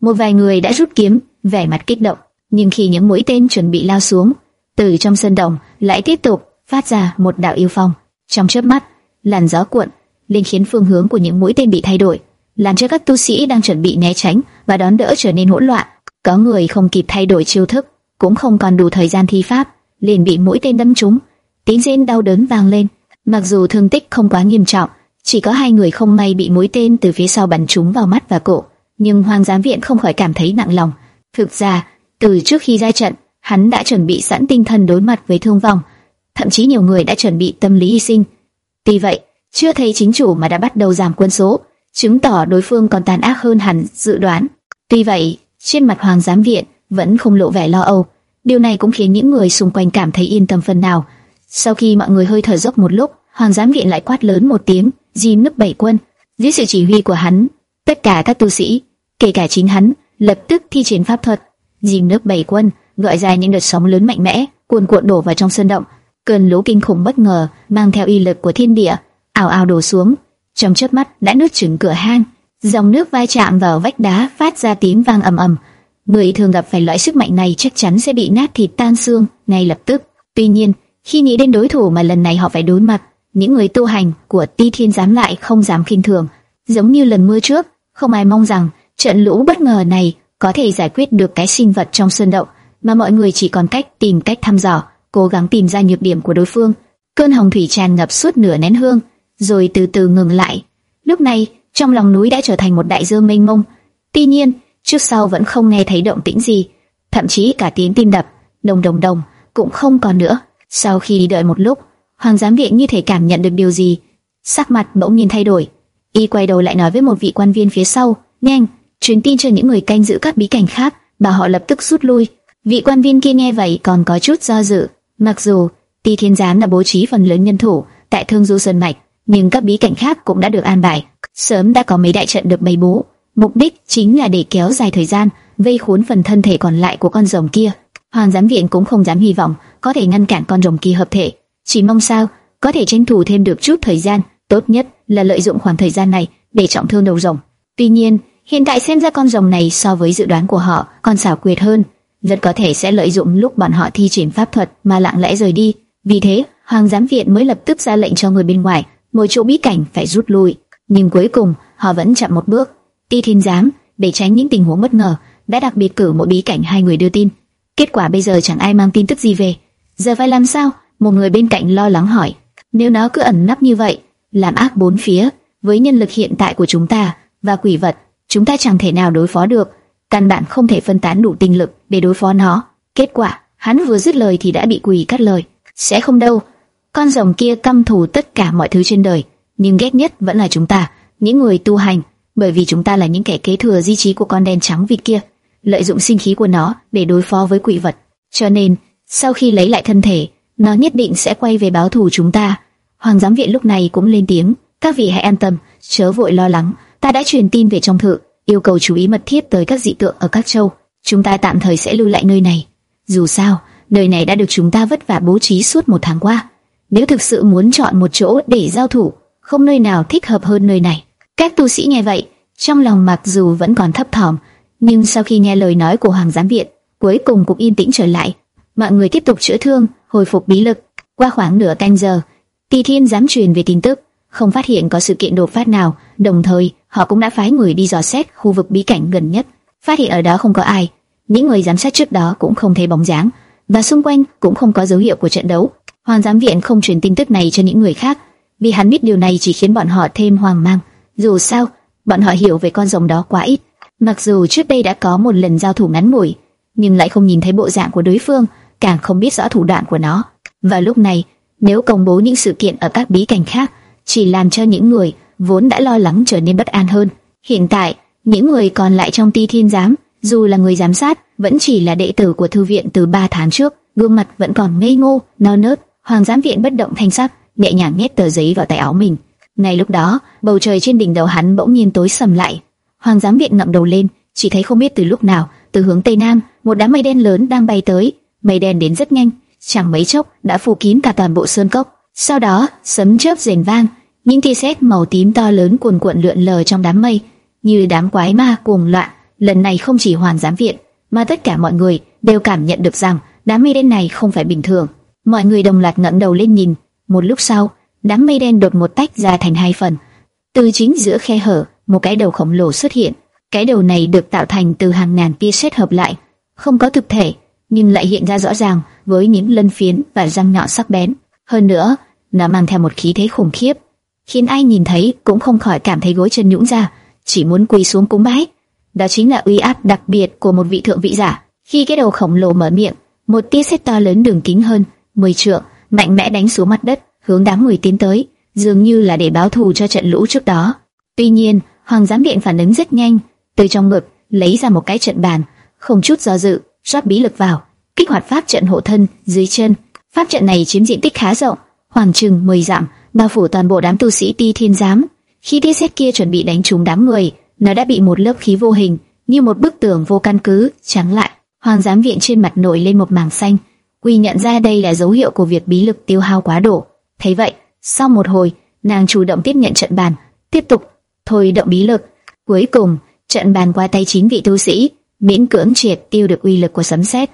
Một vài người đã rút kiếm, vẻ mặt kích động, nhưng khi những mũi tên chuẩn bị lao xuống, từ trong sân đồng lại tiếp tục phát ra một đạo yêu phong. Trong chớp mắt, làn gió cuộn liền khiến phương hướng của những mũi tên bị thay đổi, làm cho các tu sĩ đang chuẩn bị né tránh và đón đỡ trở nên hỗn loạn. Có người không kịp thay đổi chiêu thức, cũng không còn đủ thời gian thi pháp, liền bị mũi tên đâm trúng. Tiếng rên đau đớn vang lên. Mặc dù thương tích không quá nghiêm trọng, chỉ có hai người không may bị mũi tên từ phía sau bắn trúng vào mắt và cổ, nhưng Hoàng giám viện không khỏi cảm thấy nặng lòng. Thực ra, từ trước khi ra trận, hắn đã chuẩn bị sẵn tinh thần đối mặt với thương vong, thậm chí nhiều người đã chuẩn bị tâm lý hy sinh. Tuy vậy, chưa thấy chính chủ mà đã bắt đầu giảm quân số, chứng tỏ đối phương còn tàn ác hơn hẳn dự đoán. Tuy vậy, trên mặt Hoàng giám viện vẫn không lộ vẻ lo âu. Điều này cũng khiến những người xung quanh cảm thấy yên tâm phần nào. Sau khi mọi người hơi thở dốc một lúc, Hoàng giám viện lại quát lớn một tiếng, dìm nấp bảy quân. Dưới sự chỉ huy của hắn, tất cả các tu sĩ, kể cả chính hắn, lập tức thi triển pháp thuật dìm nước bảy quân, gọi ra những đợt sóng lớn mạnh mẽ, cuồn cuộn đổ vào trong sơn động. Cơn lũ kinh khủng bất ngờ, mang theo y lực của thiên địa, ảo ảo đổ xuống, trong chớp mắt đã nuốt chửng cửa hang. Dòng nước va chạm vào vách đá phát ra tiếng vang ầm ầm. Người thường gặp phải loại sức mạnh này chắc chắn sẽ bị nát thịt tan xương ngay lập tức. Tuy nhiên, khi nghĩ đến đối thủ mà lần này họ phải đối mặt, những người tu hành của Ti Thiên giám lại không dám khinh thường. Giống như lần mưa trước, không ai mong rằng trận lũ bất ngờ này có thể giải quyết được cái sinh vật trong sơn động, mà mọi người chỉ còn cách tìm cách thăm dò, cố gắng tìm ra nhược điểm của đối phương. Cơn hồng thủy tràn ngập suốt nửa nén hương, rồi từ từ ngừng lại. Lúc này, trong lòng núi đã trở thành một đại dương mênh mông. Tuy nhiên, trước sau vẫn không nghe thấy động tĩnh gì, thậm chí cả tiếng tim đập, đồng đồng đồng cũng không còn nữa. Sau khi đợi một lúc, Hoàng giám viện như thể cảm nhận được điều gì, sắc mặt bỗng nhiên thay đổi. Y quay đầu lại nói với một vị quan viên phía sau, nhanh, truyền tin cho những người canh giữ các bí cảnh khác, bảo họ lập tức rút lui. Vị quan viên kia nghe vậy còn có chút do dự, mặc dù Ti Thiên Giám đã bố trí phần lớn nhân thủ tại Thương Du Sơn Mạch, nhưng các bí cảnh khác cũng đã được an bài, sớm đã có mấy đại trận được bày bố, mục đích chính là để kéo dài thời gian, vây khốn phần thân thể còn lại của con rồng kia. Hoàng giám viện cũng không dám hy vọng có thể ngăn cản con rồng kia hợp thể, chỉ mong sao có thể tranh thủ thêm được chút thời gian, tốt nhất là lợi dụng khoảng thời gian này để trọng thương đầu rồng. Tuy nhiên, hiện tại xem ra con rồng này so với dự đoán của họ còn xảo quyệt hơn, rất có thể sẽ lợi dụng lúc bọn họ thi triển pháp thuật mà lặng lẽ rời đi. Vì thế, Hoàng giám viện mới lập tức ra lệnh cho người bên ngoài mỗi chỗ bí cảnh phải rút lui, nhưng cuối cùng họ vẫn chậm một bước. Ti Thiên giám để tránh những tình huống bất ngờ đã đặc biệt cử một bí cảnh hai người đưa tin. Kết quả bây giờ chẳng ai mang tin tức gì về. Giờ phải làm sao? Một người bên cạnh lo lắng hỏi. Nếu nó cứ ẩn nấp như vậy, làm ác bốn phía, với nhân lực hiện tại của chúng ta và quỷ vật, chúng ta chẳng thể nào đối phó được. Căn bản không thể phân tán đủ tinh lực để đối phó nó. Kết quả, hắn vừa dứt lời thì đã bị quỷ cắt lời. Sẽ không đâu, con rồng kia căm thù tất cả mọi thứ trên đời, nhưng ghét nhất vẫn là chúng ta, những người tu hành, bởi vì chúng ta là những kẻ kế thừa di trí của con đen trắng vịt kia, lợi dụng sinh khí của nó để đối phó với quỷ vật. Cho nên, sau khi lấy lại thân thể, nó nhất định sẽ quay về báo thù chúng ta. Hoàng giám viện lúc này cũng lên tiếng, các vị hãy an tâm, chớ vội lo lắng, ta đã truyền tin về trong thự, yêu cầu chú ý mật thiết tới các dị tượng ở các châu. Chúng ta tạm thời sẽ lưu lại nơi này. Dù sao, nơi này đã được chúng ta vất vả bố trí suốt một tháng qua. Nếu thực sự muốn chọn một chỗ để giao thủ, không nơi nào thích hợp hơn nơi này. Các tu sĩ nghe vậy, trong lòng mặc dù vẫn còn thấp thỏm, nhưng sau khi nghe lời nói của Hoàng giám viện, cuối cùng cũng yên tĩnh trở lại. Mọi người tiếp tục chữa thương, hồi phục bí lực. Qua khoảng nửa canh giờ, Tỳ Thiên dám truyền về tin tức, không phát hiện có sự kiện đột phát nào, đồng thời họ cũng đã phái người đi dò xét khu vực bí cảnh gần nhất, phát hiện ở đó không có ai, những người giám sát trước đó cũng không thấy bóng dáng, và xung quanh cũng không có dấu hiệu của trận đấu. Hoàng giám viện không truyền tin tức này cho những người khác, vì hắn biết điều này chỉ khiến bọn họ thêm hoang mang. Dù sao, bọn họ hiểu về con rồng đó quá ít. Mặc dù trước đây đã có một lần giao thủ ngắn ngủi, nhưng lại không nhìn thấy bộ dạng của đối phương, càng không biết rõ thủ đoạn của nó. Và lúc này, nếu công bố những sự kiện ở các bí cảnh khác, chỉ làm cho những người vốn đã lo lắng trở nên bất an hơn. Hiện tại, những người còn lại trong Ti Thiên giám, dù là người giám sát, vẫn chỉ là đệ tử của thư viện từ 3 tháng trước, gương mặt vẫn còn ngây ngô, non nớt. Hoàng giám viện bất động thanh sắc, nhẹ nhàng nhét tờ giấy vào tay áo mình. Ngay lúc đó, bầu trời trên đỉnh đầu hắn bỗng nhiên tối sầm lại. Hoàng giám viện ngậm đầu lên, chỉ thấy không biết từ lúc nào, từ hướng tây nam, một đám mây đen lớn đang bay tới. Mây đen đến rất nhanh, chẳng mấy chốc đã phủ kín cả toàn bộ sơn cốc. Sau đó, sấm chớp rền vang, những tia sét màu tím to lớn cuồn cuộn lượn lờ trong đám mây, như đám quái ma cuồng loạn. Lần này không chỉ hoàn giám viện, mà tất cả mọi người đều cảm nhận được rằng đám mây đen này không phải bình thường. Mọi người đồng loạt ngẩng đầu lên nhìn. Một lúc sau, đám mây đen đột một tách ra thành hai phần. Từ chính giữa khe hở, một cái đầu khổng lồ xuất hiện. Cái đầu này được tạo thành từ hàng ngàn tia sét hợp lại, không có thực thể, nhưng lại hiện ra rõ ràng với những lân phiến và răng nhọn sắc bén. Hơn nữa, nó mang theo một khí thế khủng khiếp, khiến ai nhìn thấy cũng không khỏi cảm thấy gối chân nhũn ra, chỉ muốn quỳ xuống cúng bái. Đó chính là uy áp đặc biệt của một vị thượng vị giả. Khi cái đầu khổng lồ mở miệng, một tia sét to lớn đường kính hơn 10 trượng, mạnh mẽ đánh xuống mặt đất, hướng đám người tiến tới, dường như là để báo thù cho trận lũ trước đó. Tuy nhiên, Hoàng giám điện phản ứng rất nhanh, từ trong ngực lấy ra một cái trận bàn, không chút do dự, rót bí lực vào, kích hoạt pháp trận hộ thân dưới chân. Pháp trận này chiếm diện tích khá rộng, khoảng chừng 10 dặm, bao phủ toàn bộ đám tu sĩ Ti Thiên giám. Khi tia sét kia chuẩn bị đánh trúng đám người, nó đã bị một lớp khí vô hình, như một bức tường vô căn cứ chắn lại. Hoàng giám viện trên mặt nổi lên một mảng xanh, Quy nhận ra đây là dấu hiệu của việc bí lực tiêu hao quá độ. Thấy vậy, sau một hồi, nàng chủ động tiếp nhận trận bàn, tiếp tục thôi động bí lực. Cuối cùng, trận bàn qua tay chín vị tu sĩ, miễn cưỡng triệt tiêu được uy lực của sấm sét.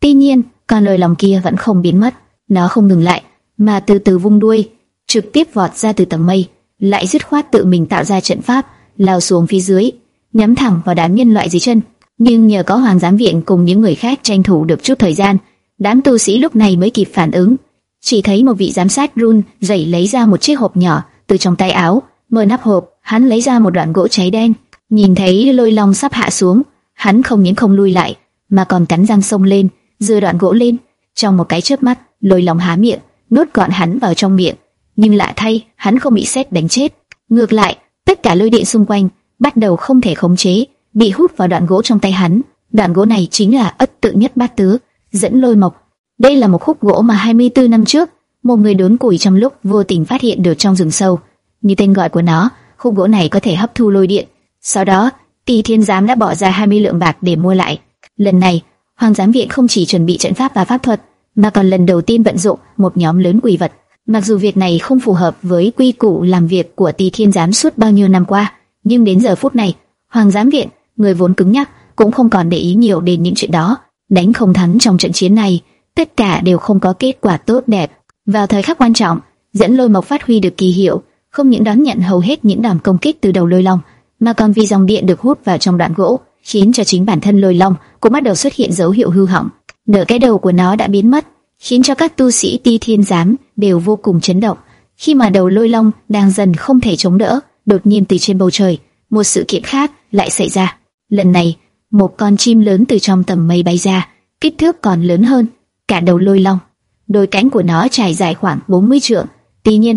Tuy nhiên, con lời lòng kia vẫn không biến mất, nó không ngừng lại, mà từ từ vung đuôi, trực tiếp vọt ra từ tầng mây, lại dứt khoát tự mình tạo ra trận pháp, lao xuống phía dưới, nhắm thẳng vào đám nhân loại dưới chân. Nhưng nhờ có hoàng giám viện cùng những người khác tranh thủ được chút thời gian, đám tu sĩ lúc này mới kịp phản ứng, chỉ thấy một vị giám sát run rẩy lấy ra một chiếc hộp nhỏ từ trong tay áo, mở nắp hộp, hắn lấy ra một đoạn gỗ cháy đen, nhìn thấy lôi long sắp hạ xuống, hắn không những không lui lại, mà còn cắn răng xông lên, giơ đoạn gỗ lên, trong một cái chớp mắt, lôi long há miệng, nuốt gọn hắn vào trong miệng, nhưng lạ thay, hắn không bị sét đánh chết, ngược lại, tất cả lôi điện xung quanh bắt đầu không thể khống chế, bị hút vào đoạn gỗ trong tay hắn. Đoạn gỗ này chính là ất tự nhất bát tứ, dẫn lôi mộc. Đây là một khúc gỗ mà 24 năm trước, một người đốn củi trong lúc vô tình phát hiện được trong rừng sâu. Như tên gọi của nó, khúc gỗ này có thể hấp thu lôi điện. Sau đó, Tỳ Thiên Giám đã bỏ ra 20 lượng bạc để mua lại. Lần này, Hoàng Giám Viện không chỉ chuẩn bị trận pháp và pháp thuật, mà còn lần đầu tiên vận dụng một nhóm lớn quỷ vật. Mặc dù việc này không phù hợp với quy củ làm việc của Tỳ Thiên Giám suốt bao nhiêu năm qua, nhưng đến giờ phút này, Hoàng Giám Viện, người vốn cứng nhắc, cũng không còn để ý nhiều đến những chuyện đó đánh không thắng trong trận chiến này, tất cả đều không có kết quả tốt đẹp. Vào thời khắc quan trọng, dẫn lôi mộc phát huy được kỳ hiệu, không những đón nhận hầu hết những đòn công kích từ đầu lôi long, mà còn vì dòng điện được hút vào trong đoạn gỗ, khiến cho chính bản thân lôi long cũng bắt đầu xuất hiện dấu hiệu hư hỏng. Nửa cái đầu của nó đã biến mất, khiến cho các tu sĩ ti thiên giám đều vô cùng chấn động. Khi mà đầu lôi long đang dần không thể chống đỡ, đột nhiên từ trên bầu trời, một sự kiện khác lại xảy ra. Lần này, một con chim lớn từ trong tầm mây bay ra, kích thước còn lớn hơn cả đầu lôi long. Đôi cánh của nó trải dài khoảng 40 trượng. Tuy nhiên,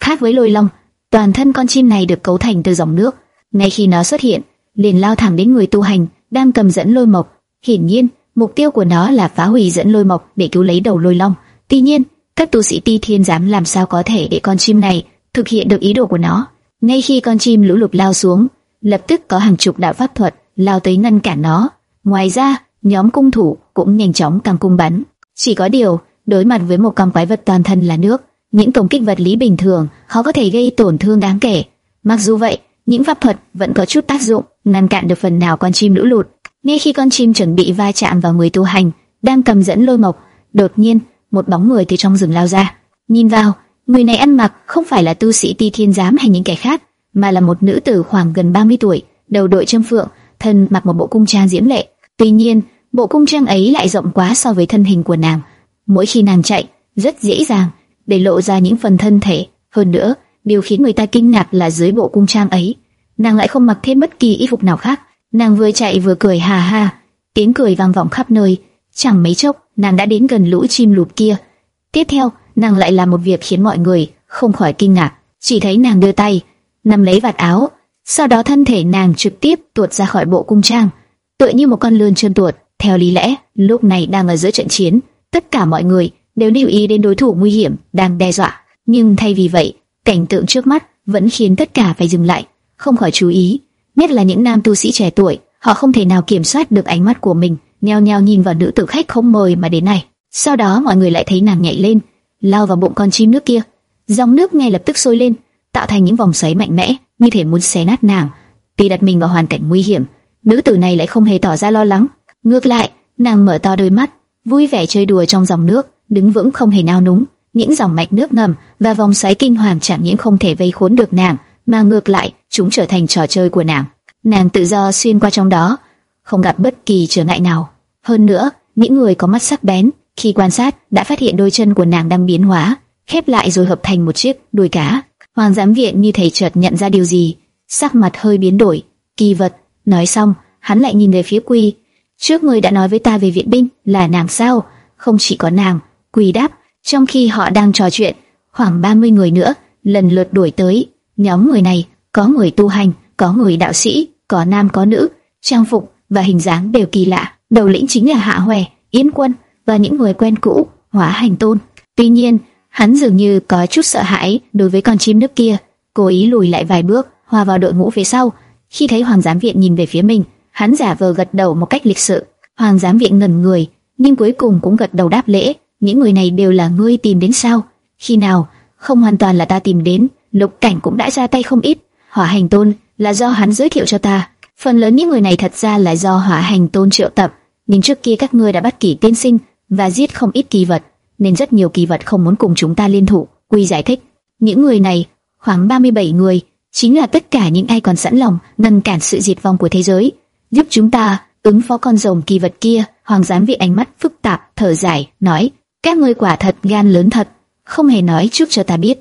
khác với lôi long, toàn thân con chim này được cấu thành từ dòng nước. Ngay khi nó xuất hiện, liền lao thẳng đến người tu hành đang cầm dẫn lôi mộc. Hiển nhiên, mục tiêu của nó là phá hủy dẫn lôi mộc để cứu lấy đầu lôi long. Tuy nhiên, các tu sĩ Ti Thiên dám làm sao có thể để con chim này thực hiện được ý đồ của nó. Ngay khi con chim lũ lụt lao xuống, lập tức có hàng chục đạo pháp thuật lao tới ngăn cản nó. Ngoài ra, nhóm cung thủ cũng nhanh chóng càng cung bắn. Chỉ có điều, đối mặt với một con quái vật toàn thân là nước, những công kích vật lý bình thường khó có thể gây tổn thương đáng kể. Mặc dù vậy, những pháp thuật vẫn có chút tác dụng, ngăn cản được phần nào con chim lũ lụt. Ngay khi con chim chuẩn bị va chạm vào người tu hành, đang cầm dẫn lôi mộc, đột nhiên một bóng người từ trong rừng lao ra. Nhìn vào, người này ăn mặc không phải là tu sĩ Ti Thiên giám hay những kẻ khác, mà là một nữ tử khoảng gần 30 tuổi, đầu đội châm phượng, thân mặc một bộ cung trang diễm lệ. Tuy nhiên, bộ cung trang ấy lại rộng quá so với thân hình của nàng. Mỗi khi nàng chạy, rất dễ dàng để lộ ra những phần thân thể. Hơn nữa, điều khiến người ta kinh ngạc là dưới bộ cung trang ấy, nàng lại không mặc thêm bất kỳ y phục nào khác. Nàng vừa chạy vừa cười hà hà, tiếng cười vang vọng khắp nơi. Chẳng mấy chốc, nàng đã đến gần lũ chim lụp kia. Tiếp theo, nàng lại làm một việc khiến mọi người không khỏi kinh ngạc. Chỉ thấy nàng đưa tay, nắm lấy vạt áo, sau đó thân thể nàng trực tiếp tuột ra khỏi bộ cung trang, tựa như một con lươn trơn tuột. Theo lý lẽ, lúc này đang ở giữa trận chiến, tất cả mọi người đều lưu ý đến đối thủ nguy hiểm đang đe dọa. Nhưng thay vì vậy, cảnh tượng trước mắt vẫn khiến tất cả phải dừng lại, không khỏi chú ý. Nhất là những nam tu sĩ trẻ tuổi, họ không thể nào kiểm soát được ánh mắt của mình, nheo nheo nhìn vào nữ tử khách không mời mà đến này. Sau đó mọi người lại thấy nàng nhảy lên, lao vào bụng con chim nước kia. Dòng nước ngay lập tức sôi lên, tạo thành những vòng xoáy mạnh mẽ, như thể muốn xé nát nàng. Tuy đặt mình vào hoàn cảnh nguy hiểm, nữ tử này lại không hề tỏ ra lo lắng. Ngược lại, nàng mở to đôi mắt, vui vẻ chơi đùa trong dòng nước, đứng vững không hề nao núng. Những dòng mạch nước ngầm và vòng xoáy kinh hoàng chẳng những không thể vây khốn được nàng, mà ngược lại, chúng trở thành trò chơi của nàng. Nàng tự do xuyên qua trong đó, không gặp bất kỳ trở ngại nào. Hơn nữa, những người có mắt sắc bén khi quan sát đã phát hiện đôi chân của nàng đang biến hóa, khép lại rồi hợp thành một chiếc đuôi cá. Hoàng giám viện như thầy chợt nhận ra điều gì, sắc mặt hơi biến đổi. Kỳ vật, nói xong, hắn lại nhìn về phía Quy. Trước người đã nói với ta về viện binh là nàng sao? Không chỉ có nàng, Quy đáp. Trong khi họ đang trò chuyện, khoảng 30 người nữa lần lượt đuổi tới. Nhóm người này có người tu hành, có người đạo sĩ, có nam có nữ, trang phục và hình dáng đều kỳ lạ. Đầu lĩnh chính là Hạ Hoè, Yến Quân và những người quen cũ, Hóa Hành Tôn. Tuy nhiên, hắn dường như có chút sợ hãi đối với con chim nước kia, cố ý lùi lại vài bước, hòa vào đội ngũ phía sau. Khi thấy Hoàng giám viện nhìn về phía mình, hắn giả vờ gật đầu một cách lịch sự. Hoàng giám viện ngẩn người, nhưng cuối cùng cũng gật đầu đáp lễ. Những người này đều là ngươi tìm đến sao? Khi nào? Không hoàn toàn là ta tìm đến. Lục Cảnh cũng đã ra tay không ít. Hỏa Hành Tôn là do hắn giới thiệu cho ta. Phần lớn những người này thật ra là do Hỏa Hành Tôn triệu tập. Nhưng trước kia các ngươi đã bắt kỷ tiên sinh và giết không ít kỳ vật, nên rất nhiều kỳ vật không muốn cùng chúng ta liên thủ. Quy giải thích, những người này, khoảng 37 người, chính là tất cả những ai còn sẵn lòng ngăn cản sự diệt vong của thế giới, giúp chúng ta ứng phó con rồng kỳ vật kia. Hoàng giám vị ánh mắt phức tạp, thở dài, nói: các ngươi quả thật gan lớn thật, không hề nói trước cho ta biết.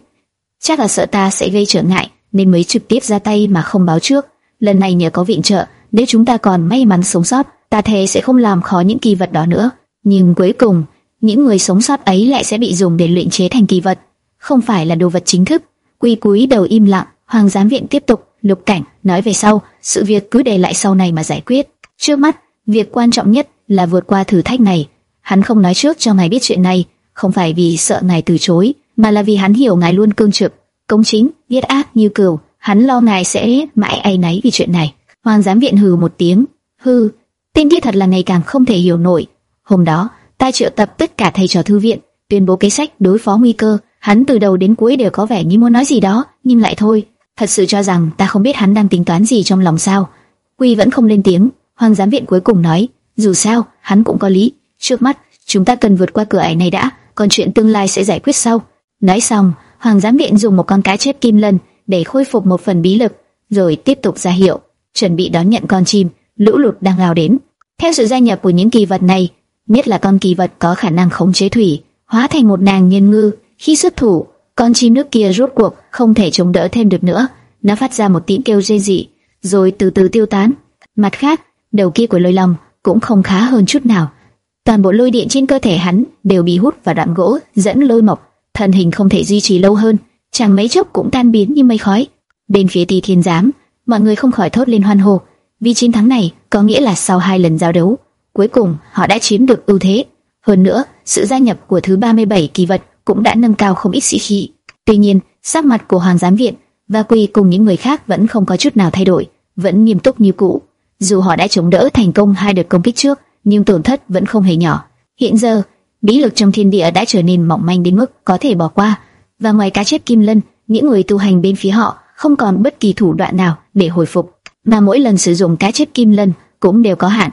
Chắc là sợ ta sẽ gây trở ngại, nên mới trực tiếp ra tay mà không báo trước. Lần này nhờ có viện trợ, nếu chúng ta còn may mắn sống sót, ta thề sẽ không làm khó những kỳ vật đó nữa. Nhưng cuối cùng, những người sống sót ấy lại sẽ bị dùng để luyện chế thành kỳ vật, không phải là đồ vật chính thức. Quy cúi đầu im lặng, Hoàng giám viện tiếp tục, Lục Cảnh nói về sau, sự việc cứ để lại sau này mà giải quyết. Trước mắt, việc quan trọng nhất là vượt qua thử thách này. Hắn không nói trước cho ngài biết chuyện này, không phải vì sợ ngài từ chối, mà là vì hắn hiểu ngài luôn cương trực, công chính, biết ác như cừu. Hắn lo ngài sẽ mãi ai nấy vì chuyện này. Hoàng giám viện hừ một tiếng, hừ tên kia thật là ngày càng không thể hiểu nổi. Hôm đó, ta triệu tập tất cả thầy trò thư viện, tuyên bố kế sách đối phó nguy cơ. Hắn từ đầu đến cuối đều có vẻ như muốn nói gì đó, nhưng lại thôi. Thật sự cho rằng ta không biết hắn đang tính toán gì trong lòng sao. Quy vẫn không lên tiếng. Hoàng giám viện cuối cùng nói, dù sao, hắn cũng có lý. Trước mắt, chúng ta cần vượt qua cửa ải này đã, còn chuyện tương lai sẽ giải quyết sau. Nói xong, Hoàng giám viện dùng một con cá chép kim lân để khôi phục một phần bí lực, rồi tiếp tục ra hiệu, chuẩn bị đón nhận con chim lũ lụt đang lao đến. Theo sự gia nhập của những kỳ vật này, nhất là con kỳ vật có khả năng khống chế thủy, hóa thành một nàng nhân ngư, khi xuất thủ, con chim nước kia rốt cuộc không thể chống đỡ thêm được nữa, nó phát ra một tiếng kêu rên rỉ, rồi từ từ tiêu tán. Mặt khác, đầu kia của lôi long cũng không khá hơn chút nào. Toàn bộ lôi điện trên cơ thể hắn đều bị hút vào đoạn gỗ dẫn lôi mộc, thân hình không thể duy trì lâu hơn, chẳng mấy chốc cũng tan biến như mây khói. Bên phía Tỳ Thiên Giám, mọi người không khỏi thốt lên hoan hô, vì chiến thắng này có nghĩa là sau hai lần giao đấu, cuối cùng họ đã chiếm được ưu thế. Hơn nữa, sự gia nhập của thứ 37 kỳ vật cũng đã nâng cao không ít sĩ khí. Tuy nhiên, sắc mặt của Hoàng giám viện và Quy cùng những người khác vẫn không có chút nào thay đổi, vẫn nghiêm túc như cũ. Dù họ đã chống đỡ thành công hai đợt công kích trước, nhưng tổn thất vẫn không hề nhỏ. Hiện giờ, bí lực trong thiên địa đã trở nên mỏng manh đến mức có thể bỏ qua, và ngoài cá chép kim lân, những người tu hành bên phía họ không còn bất kỳ thủ đoạn nào để hồi phục, mà mỗi lần sử dụng cá chép kim lân cũng đều có hạn.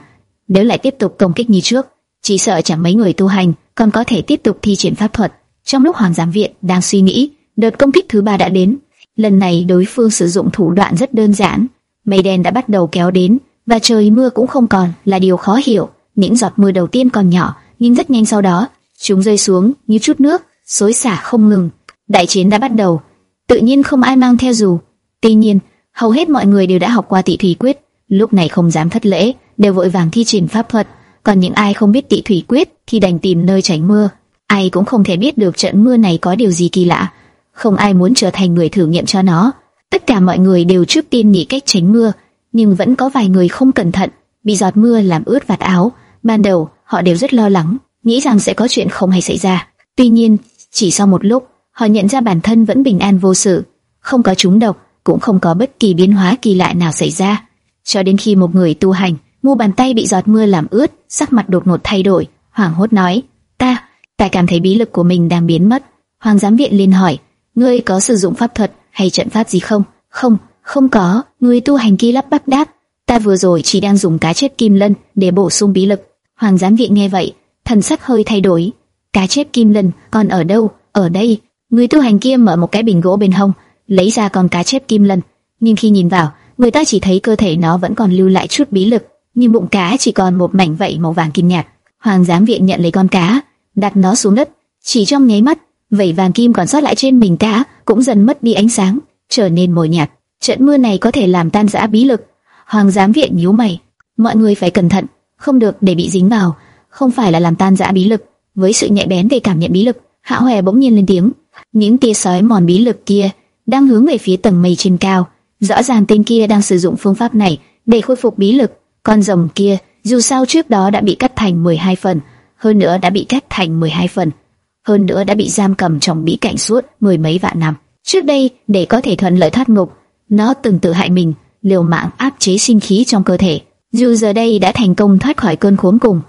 Nếu lại tiếp tục công kích như trước, chỉ sợ chẳng mấy người tu hành còn có thể tiếp tục thi triển pháp thuật. Trong lúc Hoàng giám viện đang suy nghĩ, đợt công kích thứ ba đã đến. Lần này đối phương sử dụng thủ đoạn rất đơn giản, mây đen đã bắt đầu kéo đến và trời mưa cũng không còn là điều khó hiểu. Những giọt mưa đầu tiên còn nhỏ, nhưng rất nhanh sau đó, chúng rơi xuống như chút nước, xối xả không ngừng. Đại chiến đã bắt đầu. Tự nhiên không ai mang theo dù. Tuy nhiên, Hầu hết mọi người đều đã học qua tị thủy quyết, lúc này không dám thất lễ, đều vội vàng thi triển pháp thuật. Còn những ai không biết tị thủy quyết thì đành tìm nơi tránh mưa. Ai cũng không thể biết được trận mưa này có điều gì kỳ lạ. Không ai muốn trở thành người thử nghiệm cho nó. Tất cả mọi người đều trước tiên nghĩ cách tránh mưa, nhưng vẫn có vài người không cẩn thận, bị giọt mưa làm ướt vạt áo. Ban đầu, họ đều rất lo lắng, nghĩ rằng sẽ có chuyện không hay xảy ra. Tuy nhiên, chỉ sau một lúc, họ nhận ra bản thân vẫn bình an vô sự, không có trúng độc, cũng không có bất kỳ biến hóa kỳ lạ nào xảy ra. Cho đến khi một người tu hành, mu bàn tay bị giọt mưa làm ướt, sắc mặt đột ngột thay đổi, hoảng hốt nói: "Ta, ta cảm thấy bí lực của mình đang biến mất." Hoàng giám viện liền hỏi: "Ngươi có sử dụng pháp thuật hay trận pháp gì không?" "Không, không có." Người tu hành kia lắp bắp đáp: "Ta vừa rồi chỉ đang dùng cá chết kim lân để bổ sung bí lực." Hoàng giám viện nghe vậy, thần sắc hơi thay đổi. "Cá chép kim lân, còn ở đâu?" "Ở đây." Người tu hành kia mở một cái bình gỗ bên hông, lấy ra con cá chép kim lân, nhưng khi nhìn vào, người ta chỉ thấy cơ thể nó vẫn còn lưu lại chút bí lực, nhưng bụng cá chỉ còn một mảnh vảy màu vàng kim nhạt. Hoàng giám viện nhận lấy con cá, đặt nó xuống đất, chỉ trong nháy mắt, vảy vàng kim còn sót lại trên mình cá cũng dần mất đi ánh sáng, trở nên mờ nhạt. Trận mưa này có thể làm tan rã bí lực. Hoàng giám viện nhíu mày, mọi người phải cẩn thận, không được để bị dính vào, không phải là làm tan rã bí lực. Với sự nhạy bén về cảm nhận bí lực, Hạ Hoè bỗng nhiên lên tiếng, những tia sói mòn bí lực kia đang hướng về phía tầng mây trên cao. Rõ ràng tên kia đang sử dụng phương pháp này để khôi phục bí lực. Con rồng kia, dù sao trước đó đã bị cắt thành 12 phần, hơn nữa đã bị cắt thành 12 phần, hơn nữa đã bị giam cầm trong bí cảnh suốt mười mấy vạn năm. Trước đây, để có thể thuận lợi thoát ngục, nó từng tự hại mình, liều mạng áp chế sinh khí trong cơ thể. Dù giờ đây đã thành công thoát khỏi cơn khốn cùng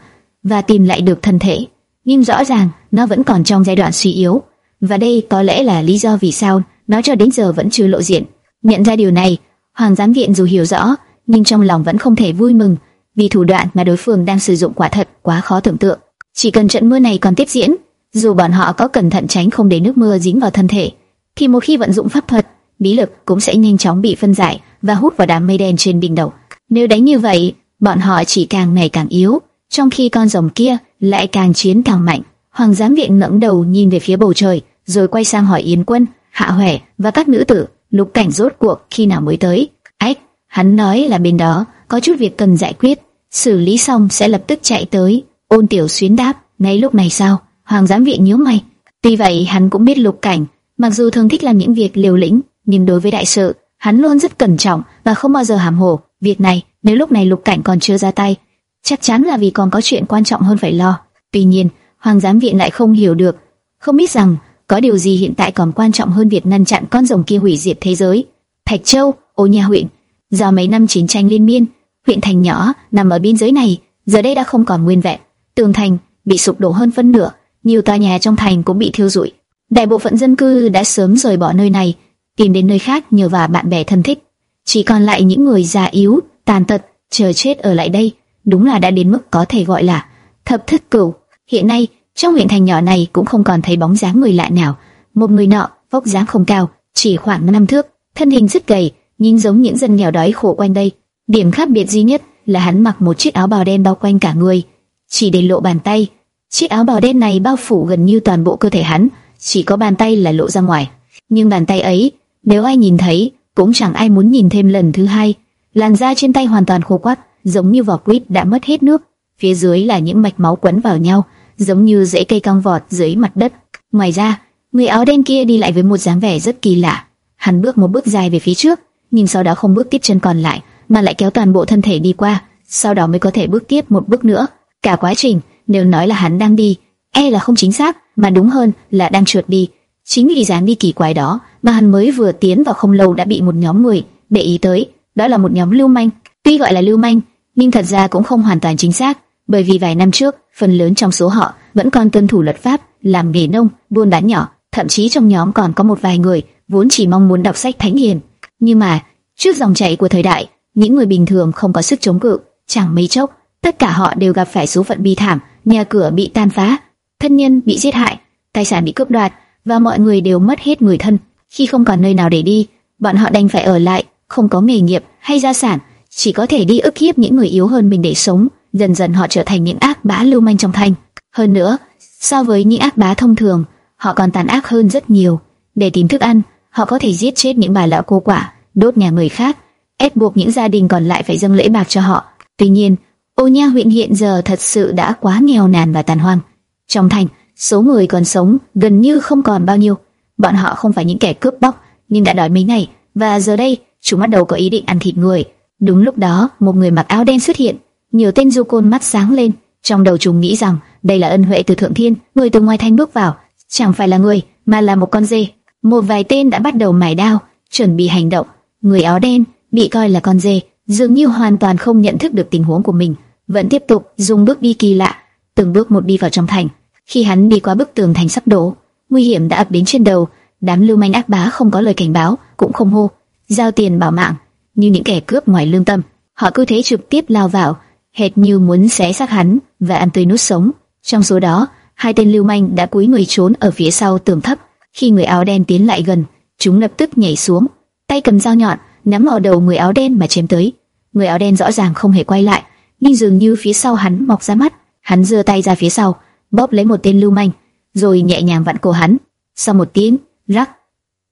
và tìm lại được thân thể, nhưng rõ ràng nó vẫn còn trong giai đoạn suy yếu. Và đây có lẽ là lý do vì sao nó cho đến giờ vẫn chưa lộ diện. Nhận ra điều này, Hoàng giám viện dù hiểu rõ, nhưng trong lòng vẫn không thể vui mừng, vì thủ đoạn mà đối phương đang sử dụng quả thật quá khó tưởng tượng. Chỉ cần trận mưa này còn tiếp diễn, dù bọn họ có cẩn thận tránh không để nước mưa dính vào thân thể, thì một khi vận dụng pháp thuật, bí lực cũng sẽ nhanh chóng bị phân giải và hút vào đám mây đen trên đỉnh đầu. Nếu đánh như vậy, bọn họ chỉ càng ngày càng yếu, trong khi con rồng kia lại càng chiến càng mạnh. Hoàng giám viện ngẩng đầu nhìn về phía bầu trời, rồi quay sang hỏi Yến Quân, Hạ Huệ và các nữ tử, Lục Cảnh rốt cuộc khi nào mới tới? Ách, hắn nói là bên đó có chút việc cần giải quyết, xử lý xong sẽ lập tức chạy tới. Ôn Tiểu Xuyến đáp, ngay lúc này sao? Hoàng giám viện nhíu mày. Tuy vậy hắn cũng biết Lục Cảnh, mặc dù thường thích làm những việc liều lĩnh, nhưng đối với đại sự, hắn luôn rất cẩn trọng và không bao giờ hàm hồ. Việc này, nếu lúc này Lục Cảnh còn chưa ra tay, chắc chắn là vì còn có chuyện quan trọng hơn phải lo. Tuy nhiên, Hoàng giám viện lại không hiểu được, không biết rằng có điều gì hiện tại còn quan trọng hơn việc ngăn chặn con rồng kia hủy diệt thế giới. Thạch Châu, Ô Nha huyện, do mấy năm chiến tranh liên miên, huyện thành nhỏ nằm ở biên giới này, giờ đây đã không còn nguyên vẹn, tường thành bị sụp đổ hơn phân nửa, nhiều tòa nhà trong thành cũng bị thiêu rụi. Đại bộ phận dân cư đã sớm rời bỏ nơi này, tìm đến nơi khác nhờ vào bạn bè thân thích. Chỉ còn lại những người già yếu, tàn tật, chờ chết ở lại đây, đúng là đã đến mức có thể gọi là thập thất cửu. Hiện nay, trong huyện thành nhỏ này cũng không còn thấy bóng dáng người lạ nào. Một người nọ, vóc dáng không cao, chỉ khoảng năm thước, thân hình rất gầy, nhìn giống những dân nghèo đói khổ quanh đây. Điểm khác biệt duy nhất là hắn mặc một chiếc áo bào đen bao quanh cả người, chỉ để lộ bàn tay. Chiếc áo bào đen này bao phủ gần như toàn bộ cơ thể hắn, chỉ có bàn tay là lộ ra ngoài. Nhưng bàn tay ấy, nếu ai nhìn thấy, cũng chẳng ai muốn nhìn thêm lần thứ hai. Làn da trên tay hoàn toàn khô quắt, giống như vỏ quýt đã mất hết nước. Phía dưới là những mạch máu quấn vào nhau, giống như rễ cây cong vọt dưới mặt đất. Ngoài ra, người áo đen kia đi lại với một dáng vẻ rất kỳ lạ. Hắn bước một bước dài về phía trước, nhưng sau đó không bước tiếp chân còn lại, mà lại kéo toàn bộ thân thể đi qua, sau đó mới có thể bước tiếp một bước nữa. Cả quá trình, nếu nói là hắn đang đi, e là không chính xác, mà đúng hơn là đang trượt đi. Chính vì dáng đi kỳ quái đó, mà hắn mới vừa tiến vào không lâu đã bị một nhóm người để ý tới. Đó là một nhóm lưu manh. Tuy gọi là lưu manh, nhưng thật ra cũng không hoàn toàn chính xác bởi vì vài năm trước, phần lớn trong số họ vẫn còn tuân thủ luật pháp, làm nghề nông, buôn bán nhỏ, thậm chí trong nhóm còn có một vài người vốn chỉ mong muốn đọc sách thánh hiền. Nhưng mà, trước dòng chảy của thời đại, những người bình thường không có sức chống cự, chẳng mấy chốc, tất cả họ đều gặp phải số phận bi thảm, nhà cửa bị tan phá, thân nhân bị giết hại, tài sản bị cướp đoạt và mọi người đều mất hết người thân. Khi không còn nơi nào để đi, bọn họ đành phải ở lại, không có nghề nghiệp hay gia sản, chỉ có thể đi ức hiếp những người yếu hơn mình để sống dần dần họ trở thành những ác bá lưu manh trong thành. Hơn nữa, so với những ác bá thông thường, họ còn tàn ác hơn rất nhiều. Để tìm thức ăn, họ có thể giết chết những bà lão cô quả, đốt nhà người khác, ép buộc những gia đình còn lại phải dâng lễ bạc cho họ. Tuy nhiên, Ô Nha huyện hiện giờ thật sự đã quá nghèo nàn và tàn hoang. Trong thành, số người còn sống gần như không còn bao nhiêu. Bọn họ không phải những kẻ cướp bóc, nhưng đã đói mấy ngày, và giờ đây chúng bắt đầu có ý định ăn thịt người. Đúng lúc đó, một người mặc áo đen xuất hiện, nhiều tên du côn mắt sáng lên, trong đầu chúng nghĩ rằng đây là ân huệ từ thượng thiên, người từ ngoài thành bước vào, chẳng phải là người, mà là một con dê. Một vài tên đã bắt đầu mài đao, chuẩn bị hành động. Người áo đen bị coi là con dê, dường như hoàn toàn không nhận thức được tình huống của mình, vẫn tiếp tục dùng bước đi kỳ lạ, từng bước một đi vào trong thành. Khi hắn đi qua bức tường thành sắp đổ, nguy hiểm đã ập đến trên đầu, đám lưu manh ác bá không có lời cảnh báo, cũng không hô, giao tiền bảo mạng, như những kẻ cướp ngoài lương tâm, họ cứ thế trực tiếp lao vào, hệt như muốn xé xác hắn và ăn tươi nuốt sống. Trong số đó, hai tên lưu manh đã cúi người trốn ở phía sau tường thấp. Khi người áo đen tiến lại gần, chúng lập tức nhảy xuống, tay cầm dao nhọn, nắm vào đầu người áo đen mà chém tới. Người áo đen rõ ràng không hề quay lại, nhưng dường như phía sau hắn mọc ra mắt, hắn giơ tay ra phía sau, bóp lấy một tên lưu manh, rồi nhẹ nhàng vặn cổ hắn. Sau một tiếng, rắc,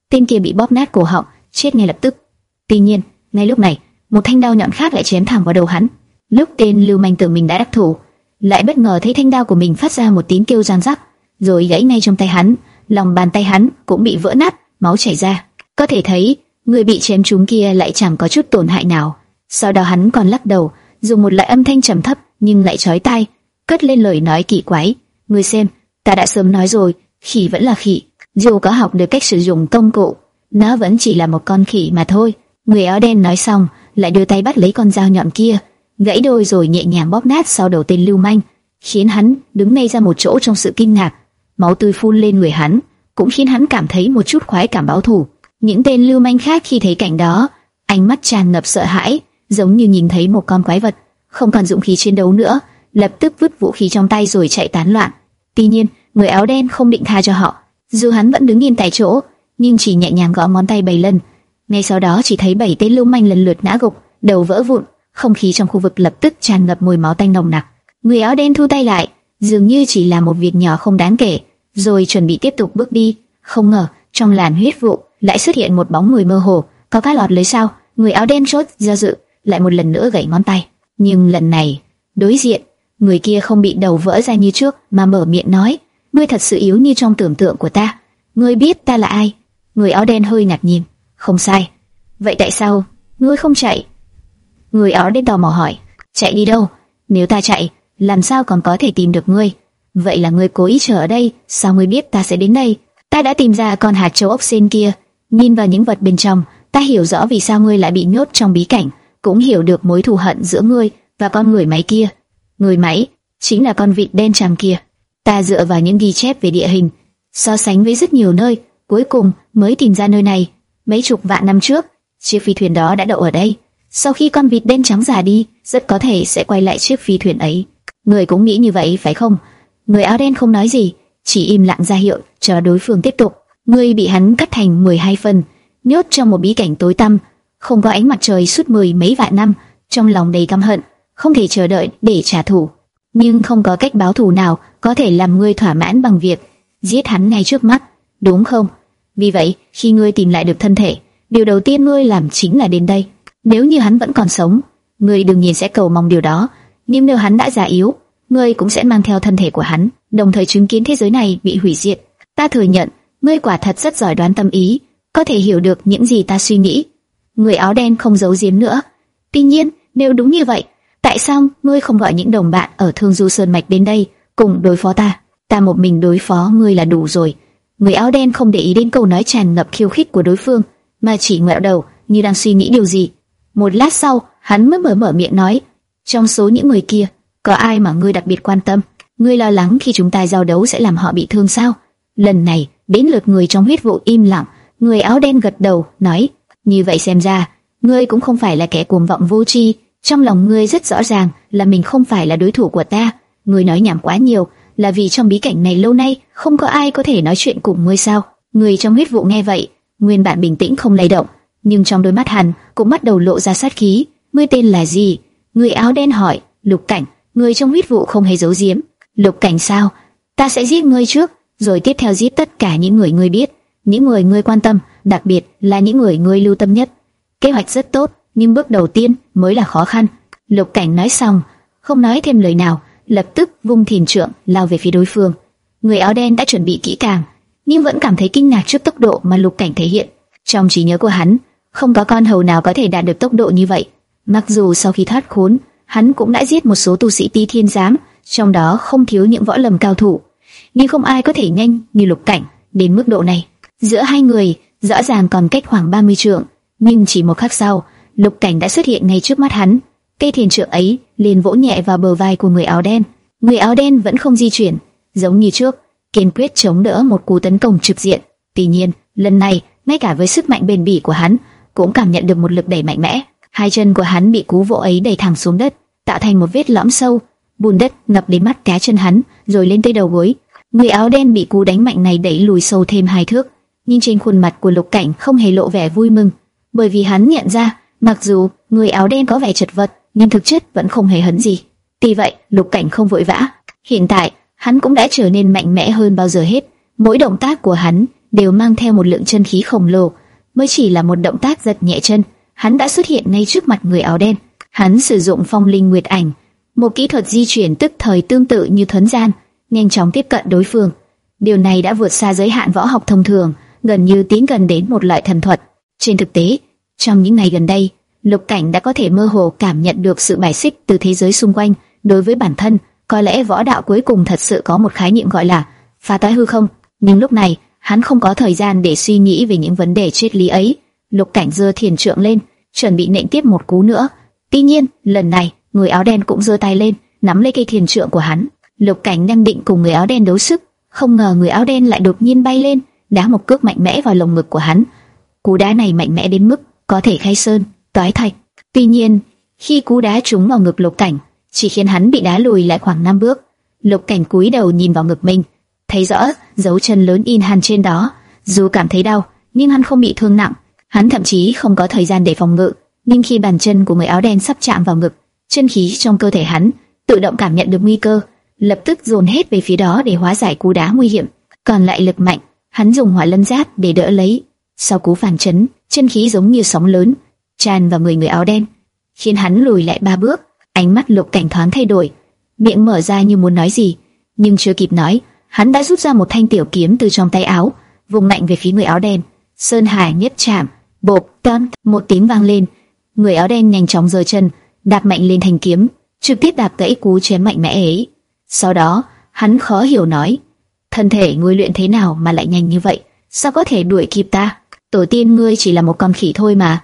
tên kia bị bóp nát cổ họng, chết ngay lập tức. Tuy nhiên, ngay lúc này, một thanh đao nhọn khác lại chém thẳng vào đầu hắn. Lúc tên lưu manh tưởng mình đã đắc thủ, lại bất ngờ thấy thanh đao của mình phát ra một tiếng kêu giang rắc, rồi gãy ngay trong tay hắn, lòng bàn tay hắn cũng bị vỡ nát, máu chảy ra. Có thể thấy, người bị chém trúng kia lại chẳng có chút tổn hại nào. Sau đó hắn còn lắc đầu, dùng một loại âm thanh trầm thấp nhưng lại chói tai, cất lên lời nói kỳ quái. Người xem, ta đã sớm nói rồi, khỉ vẫn là khỉ, dù có học được cách sử dụng công cụ, nó vẫn chỉ là một con khỉ mà thôi. Người áo đen nói xong, lại đưa tay bắt lấy con dao nhọn kia, gãy đôi rồi nhẹ nhàng bóp nát sau đầu tên lưu manh, khiến hắn đứng ngay ra một chỗ trong sự kinh ngạc. Máu tươi phun lên người hắn, cũng khiến hắn cảm thấy một chút khoái cảm báo thù. Những tên lưu manh khác khi thấy cảnh đó, ánh mắt tràn ngập sợ hãi, giống như nhìn thấy một con quái vật, không còn dũng khí chiến đấu nữa, lập tức vứt vũ khí trong tay rồi chạy tán loạn. Tuy nhiên, người áo đen không định tha cho họ, dù hắn vẫn đứng yên tại chỗ, nhưng chỉ nhẹ nhàng gõ ngón tay bảy lần. Ngay sau đó chỉ thấy bảy tên lưu manh lần lượt ngã gục, đầu vỡ vụn, không khí trong khu vực lập tức tràn ngập mùi máu tanh nồng nặc. Người áo đen thu tay lại, dường như chỉ là một việc nhỏ không đáng kể, rồi chuẩn bị tiếp tục bước đi. Không ngờ, trong làn huyết vụ lại xuất hiện một bóng người mơ hồ, có cái lọt lưới sao? Người áo đen chốt do dự, lại một lần nữa gãy ngón tay. Nhưng lần này, đối diện, người kia không bị đầu vỡ ra như trước, mà mở miệng nói: "Ngươi thật sự yếu như trong tưởng tượng của ta. Ngươi biết ta là ai?" Người áo đen hơi ngạc nhiên, "Không sai. Vậy tại sao ngươi không chạy?" Người áo đen tò mò hỏi, "Chạy đi đâu? Nếu ta chạy, làm sao còn có thể tìm được ngươi?" Vậy là ngươi cố ý chờ ở đây, sao ngươi biết ta sẽ đến đây? Ta đã tìm ra con hạt châu ốc sen kia, nhìn vào những vật bên trong, ta hiểu rõ vì sao ngươi lại bị nhốt trong bí cảnh, cũng hiểu được mối thù hận giữa ngươi và con người máy kia. Người máy chính là con vịt đen tràm kia. Ta dựa vào những ghi chép về địa hình, so sánh với rất nhiều nơi, cuối cùng mới tìm ra nơi này. Mấy chục vạn năm trước, chiếc phi thuyền đó đã đậu ở đây. Sau khi con vịt đen trắng già đi, rất có thể sẽ quay lại chiếc phi thuyền ấy. Người cũng nghĩ như vậy phải không? Người áo đen không nói gì, chỉ im lặng ra hiệu cho đối phương tiếp tục. Người bị hắn cắt thành 12 phần, nhốt trong một bí cảnh tối tăm, không có ánh mặt trời suốt mười mấy vạn năm, trong lòng đầy căm hận, không thể chờ đợi để trả thù, nhưng không có cách báo thù nào có thể làm ngươi thỏa mãn bằng việc giết hắn ngay trước mắt, đúng không? Vì vậy, khi ngươi tìm lại được thân thể, điều đầu tiên ngươi làm chính là đến đây. Nếu như hắn vẫn còn sống, ngươi đương nhiên sẽ cầu mong điều đó, nhưng nếu hắn đã già yếu, ngươi cũng sẽ mang theo thân thể của hắn, đồng thời chứng kiến thế giới này bị hủy diệt. Ta thừa nhận, ngươi quả thật rất giỏi đoán tâm ý, có thể hiểu được những gì ta suy nghĩ. Người áo đen không giấu giếm nữa. Tuy nhiên, nếu đúng như vậy, tại sao ngươi không gọi những đồng bạn ở Thương Du Sơn Mạch đến đây cùng đối phó ta? Ta một mình đối phó ngươi là đủ rồi. Người áo đen không để ý đến câu nói tràn ngập khiêu khích của đối phương, mà chỉ ngẹo đầu như đang suy nghĩ điều gì. Một lát sau, hắn mới mở mở miệng nói: trong số những người kia, có ai mà ngươi đặc biệt quan tâm? Ngươi lo lắng khi chúng ta giao đấu sẽ làm họ bị thương sao? Lần này, đến lượt người trong huyết vụ im lặng, người áo đen gật đầu, nói: như vậy xem ra, ngươi cũng không phải là kẻ cuồng vọng vô tri, trong lòng ngươi rất rõ ràng là mình không phải là đối thủ của ta. Ngươi nói nhảm quá nhiều, là vì trong bí cảnh này lâu nay không có ai có thể nói chuyện cùng ngươi sao? Người trong huyết vụ nghe vậy, nguyên bản bình tĩnh không lay động, nhưng trong đôi mắt hắn cũng bắt đầu lộ ra sát khí. Ngươi tên là gì? Người áo đen hỏi. Lục Cảnh. Người trong huyết vụ không hề giấu giếm. Lục Cảnh sao? Ta sẽ giết ngươi trước, rồi tiếp theo giết tất cả những người ngươi biết, những người ngươi quan tâm đặc biệt là những người ngươi lưu tâm nhất. kế hoạch rất tốt, nhưng bước đầu tiên mới là khó khăn. Lục Cảnh nói xong, không nói thêm lời nào, lập tức vung thìn trượng lao về phía đối phương. Người áo đen đã chuẩn bị kỹ càng, nhưng vẫn cảm thấy kinh ngạc trước tốc độ mà Lục Cảnh thể hiện. Trong trí nhớ của hắn, không có con hầu nào có thể đạt được tốc độ như vậy. Mặc dù sau khi thoát khốn, hắn cũng đã giết một số tu sĩ Ti Thiên giám, trong đó không thiếu những võ lầm cao thủ, nhưng không ai có thể nhanh như Lục Cảnh đến mức độ này. Giữa hai người rõ ràng còn cách khoảng 30 trượng, nhưng chỉ một khắc sau, Lục Cảnh đã xuất hiện ngay trước mắt hắn. Cây thiền trượng ấy liền vỗ nhẹ vào bờ vai của người áo đen. Người áo đen vẫn không di chuyển, giống như trước, kiên quyết chống đỡ một cú tấn công trực diện. Tuy nhiên, lần này, ngay cả với sức mạnh bền bỉ của hắn, cũng cảm nhận được một lực đẩy mạnh mẽ. Hai chân của hắn bị cú vỗ ấy đẩy thẳng xuống đất, tạo thành một vết lõm sâu. Bùn đất ngập đến mắt cá chân hắn, rồi lên tới đầu gối. Người áo đen bị cú đánh mạnh này đẩy lùi sâu thêm hai thước, nhưng trên khuôn mặt của Lục Cảnh không hề lộ vẻ vui mừng, bởi vì hắn nhận ra, mặc dù người áo đen có vẻ chật vật, nhưng thực chất vẫn không hề hấn gì. Tuy vậy, Lục Cảnh không vội vã. Hiện tại, hắn cũng đã trở nên mạnh mẽ hơn bao giờ hết. Mỗi động tác của hắn đều mang theo một lượng chân khí khổng lồ. Mới chỉ là một động tác giật nhẹ chân, hắn đã xuất hiện ngay trước mặt người áo đen. Hắn sử dụng phong linh nguyệt ảnh, một kỹ thuật di chuyển tức thời tương tự như thuấn gian, nhanh chóng tiếp cận đối phương. Điều này đã vượt xa giới hạn võ học thông thường, gần như tiến gần đến một loại thần thuật. Trên thực tế, trong những ngày gần đây, Lục Cảnh đã có thể mơ hồ cảm nhận được sự bài xích từ thế giới xung quanh đối với bản thân. Có lẽ võ đạo cuối cùng thật sự có một khái niệm gọi là phá toái hư không, nhưng lúc này hắn không có thời gian để suy nghĩ về những vấn đề triết lý ấy. Lục Cảnh giơ thiền trượng lên, chuẩn bị nện tiếp một cú nữa. Tuy nhiên, lần này, người áo đen cũng giơ tay lên, nắm lấy cây thiền trượng của hắn. Lục Cảnh đang định cùng người áo đen đấu sức, không ngờ người áo đen lại đột nhiên bay lên, đá một cước mạnh mẽ vào lồng ngực của hắn. Cú đá này mạnh mẽ đến mức có thể khai sơn, toái thạch. Tuy nhiên, khi cú đá trúng vào ngực Lục Cảnh, chỉ khiến hắn bị đá lùi lại khoảng 5 bước. Lục Cảnh cúi đầu nhìn vào ngực mình, thấy rõ dấu chân lớn in hằn trên đó. Dù cảm thấy đau, nhưng hắn không bị thương nặng. Hắn thậm chí không có thời gian để phòng ngự. Nhưng khi bàn chân của người áo đen sắp chạm vào ngực, chân khí trong cơ thể hắn tự động cảm nhận được nguy cơ, lập tức dồn hết về phía đó để hóa giải cú đá nguy hiểm. Còn lại lực mạnh, hắn dùng hỏa lân giáp để đỡ lấy. Sau cú phản chấn, chân khí giống như sóng lớn tràn vào người người áo đen, khiến hắn lùi lại ba bước. Ánh mắt Lục Cảnh thoáng thay đổi, miệng mở ra như muốn nói gì, nhưng chưa kịp nói, hắn đã rút ra một thanh tiểu kiếm từ trong tay áo, vùng mạnh về phía người áo đen. Sơn Hải nhất chạm, bộp, tan, một tiếng vang lên, người áo đen nhanh chóng giơ chân, đạp mạnh lên thanh kiếm, trực tiếp đạp gãy cú chém mạnh mẽ ấy. Sau đó, hắn khó hiểu nói, thân thể ngươi luyện thế nào mà lại nhanh như vậy, sao có thể đuổi kịp ta? Tổ tiên ngươi chỉ là một con khỉ thôi mà,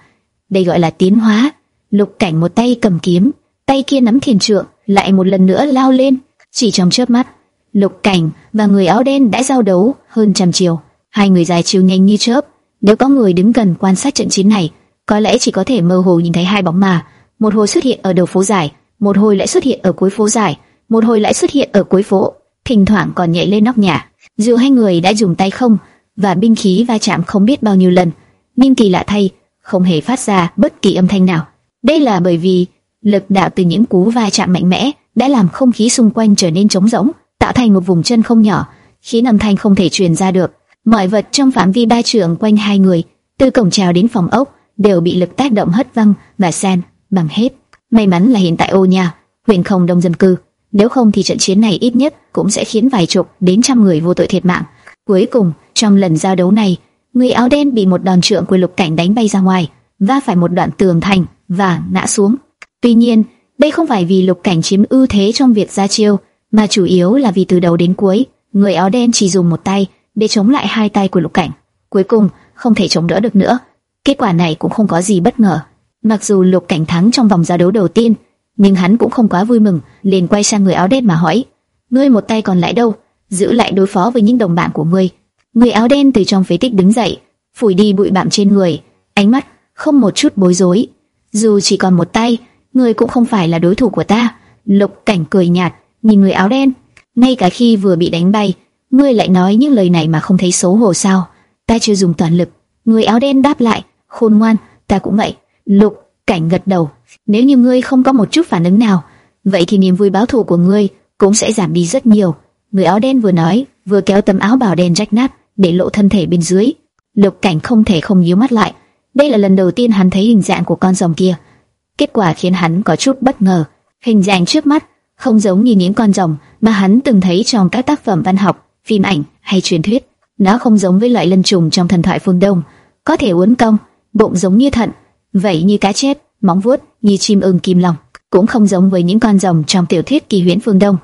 đây gọi là tiến hóa. Lục Cảnh một tay cầm kiếm, tay kia nắm thiền trượng, lại một lần nữa lao lên. Chỉ trong chớp mắt, Lục Cảnh và người áo đen đã giao đấu hơn trăm chiều. Hai người dài chiều nhanh như chớp. Nếu có người đứng gần quan sát trận chiến này, có lẽ chỉ có thể mơ hồ nhìn thấy hai bóng mà. Một hồi xuất hiện ở đầu phố dài, một hồi lại xuất hiện ở cuối phố dài, một hồi lại xuất hiện ở cuối phố, thỉnh thoảng còn nhảy lên nóc nhà. Dù hai người đã dùng tay không và binh khí va chạm không biết bao nhiêu lần, nhưng kỳ lạ thay, không hề phát ra bất kỳ âm thanh nào. Đây là bởi vì lực đạo từ những cú va chạm mạnh mẽ đã làm không khí xung quanh trở nên trống rỗng, tạo thành một vùng chân không nhỏ, khiến âm thanh không thể truyền ra được. Mọi vật trong phạm vi ba trượng quanh hai người, từ cổng chào đến phòng ốc, đều bị lực tác động hất văng và san bằng hết. May mắn là hiện tại ô nhà, huyện không đông dân cư, nếu không thì trận chiến này ít nhất cũng sẽ khiến vài chục đến trăm người vô tội thiệt mạng. Cuối cùng, trong lần giao đấu này, người áo đen bị một đòn trượng của lục cảnh đánh bay ra ngoài, va phải một đoạn tường thành và ngã xuống. Tuy nhiên, đây không phải vì lục cảnh chiếm ưu thế trong việc ra chiêu, mà chủ yếu là vì từ đầu đến cuối, người áo đen chỉ dùng một tay để chống lại hai tay của lục cảnh. Cuối cùng, không thể chống đỡ được nữa. Kết quả này cũng không có gì bất ngờ. Mặc dù lục cảnh thắng trong vòng giao đấu đầu tiên, nhưng hắn cũng không quá vui mừng, liền quay sang người áo đen mà hỏi: "Ngươi một tay còn lại đâu? Giữ lại đối phó với những đồng bạn của ngươi." Người áo đen từ trong phế tích đứng dậy, phủi đi bụi bặm trên người, ánh mắt không một chút bối rối. Dù chỉ còn một tay, người cũng không phải là đối thủ của ta. Lục Cảnh cười nhạt, nhìn người áo đen, ngay cả khi vừa bị đánh bay, ngươi lại nói những lời này mà không thấy xấu hổ sao? Ta chưa dùng toàn lực. Người áo đen đáp lại, khôn ngoan, ta cũng vậy. Lục Cảnh gật đầu, nếu như ngươi không có một chút phản ứng nào, vậy thì niềm vui báo thù của ngươi cũng sẽ giảm đi rất nhiều. Người áo đen vừa nói, vừa kéo tấm áo bảo đen rách nát, để lộ thân thể bên dưới. Lục Cảnh không thể không nhíu mắt lại, Đây là lần đầu tiên hắn thấy hình dạng của con rồng kia. Kết quả khiến hắn có chút bất ngờ. Hình dạng trước mắt không giống như những con rồng mà hắn từng thấy trong các tác phẩm văn học, phim ảnh hay truyền thuyết. Nó không giống với loại lân trùng trong thần thoại phương Đông, có thể uốn cong, bụng giống như thận, vậy như cá chép, móng vuốt như chim ưng kim long, cũng không giống với những con rồng trong tiểu thuyết kỳ huyễn phương Đông,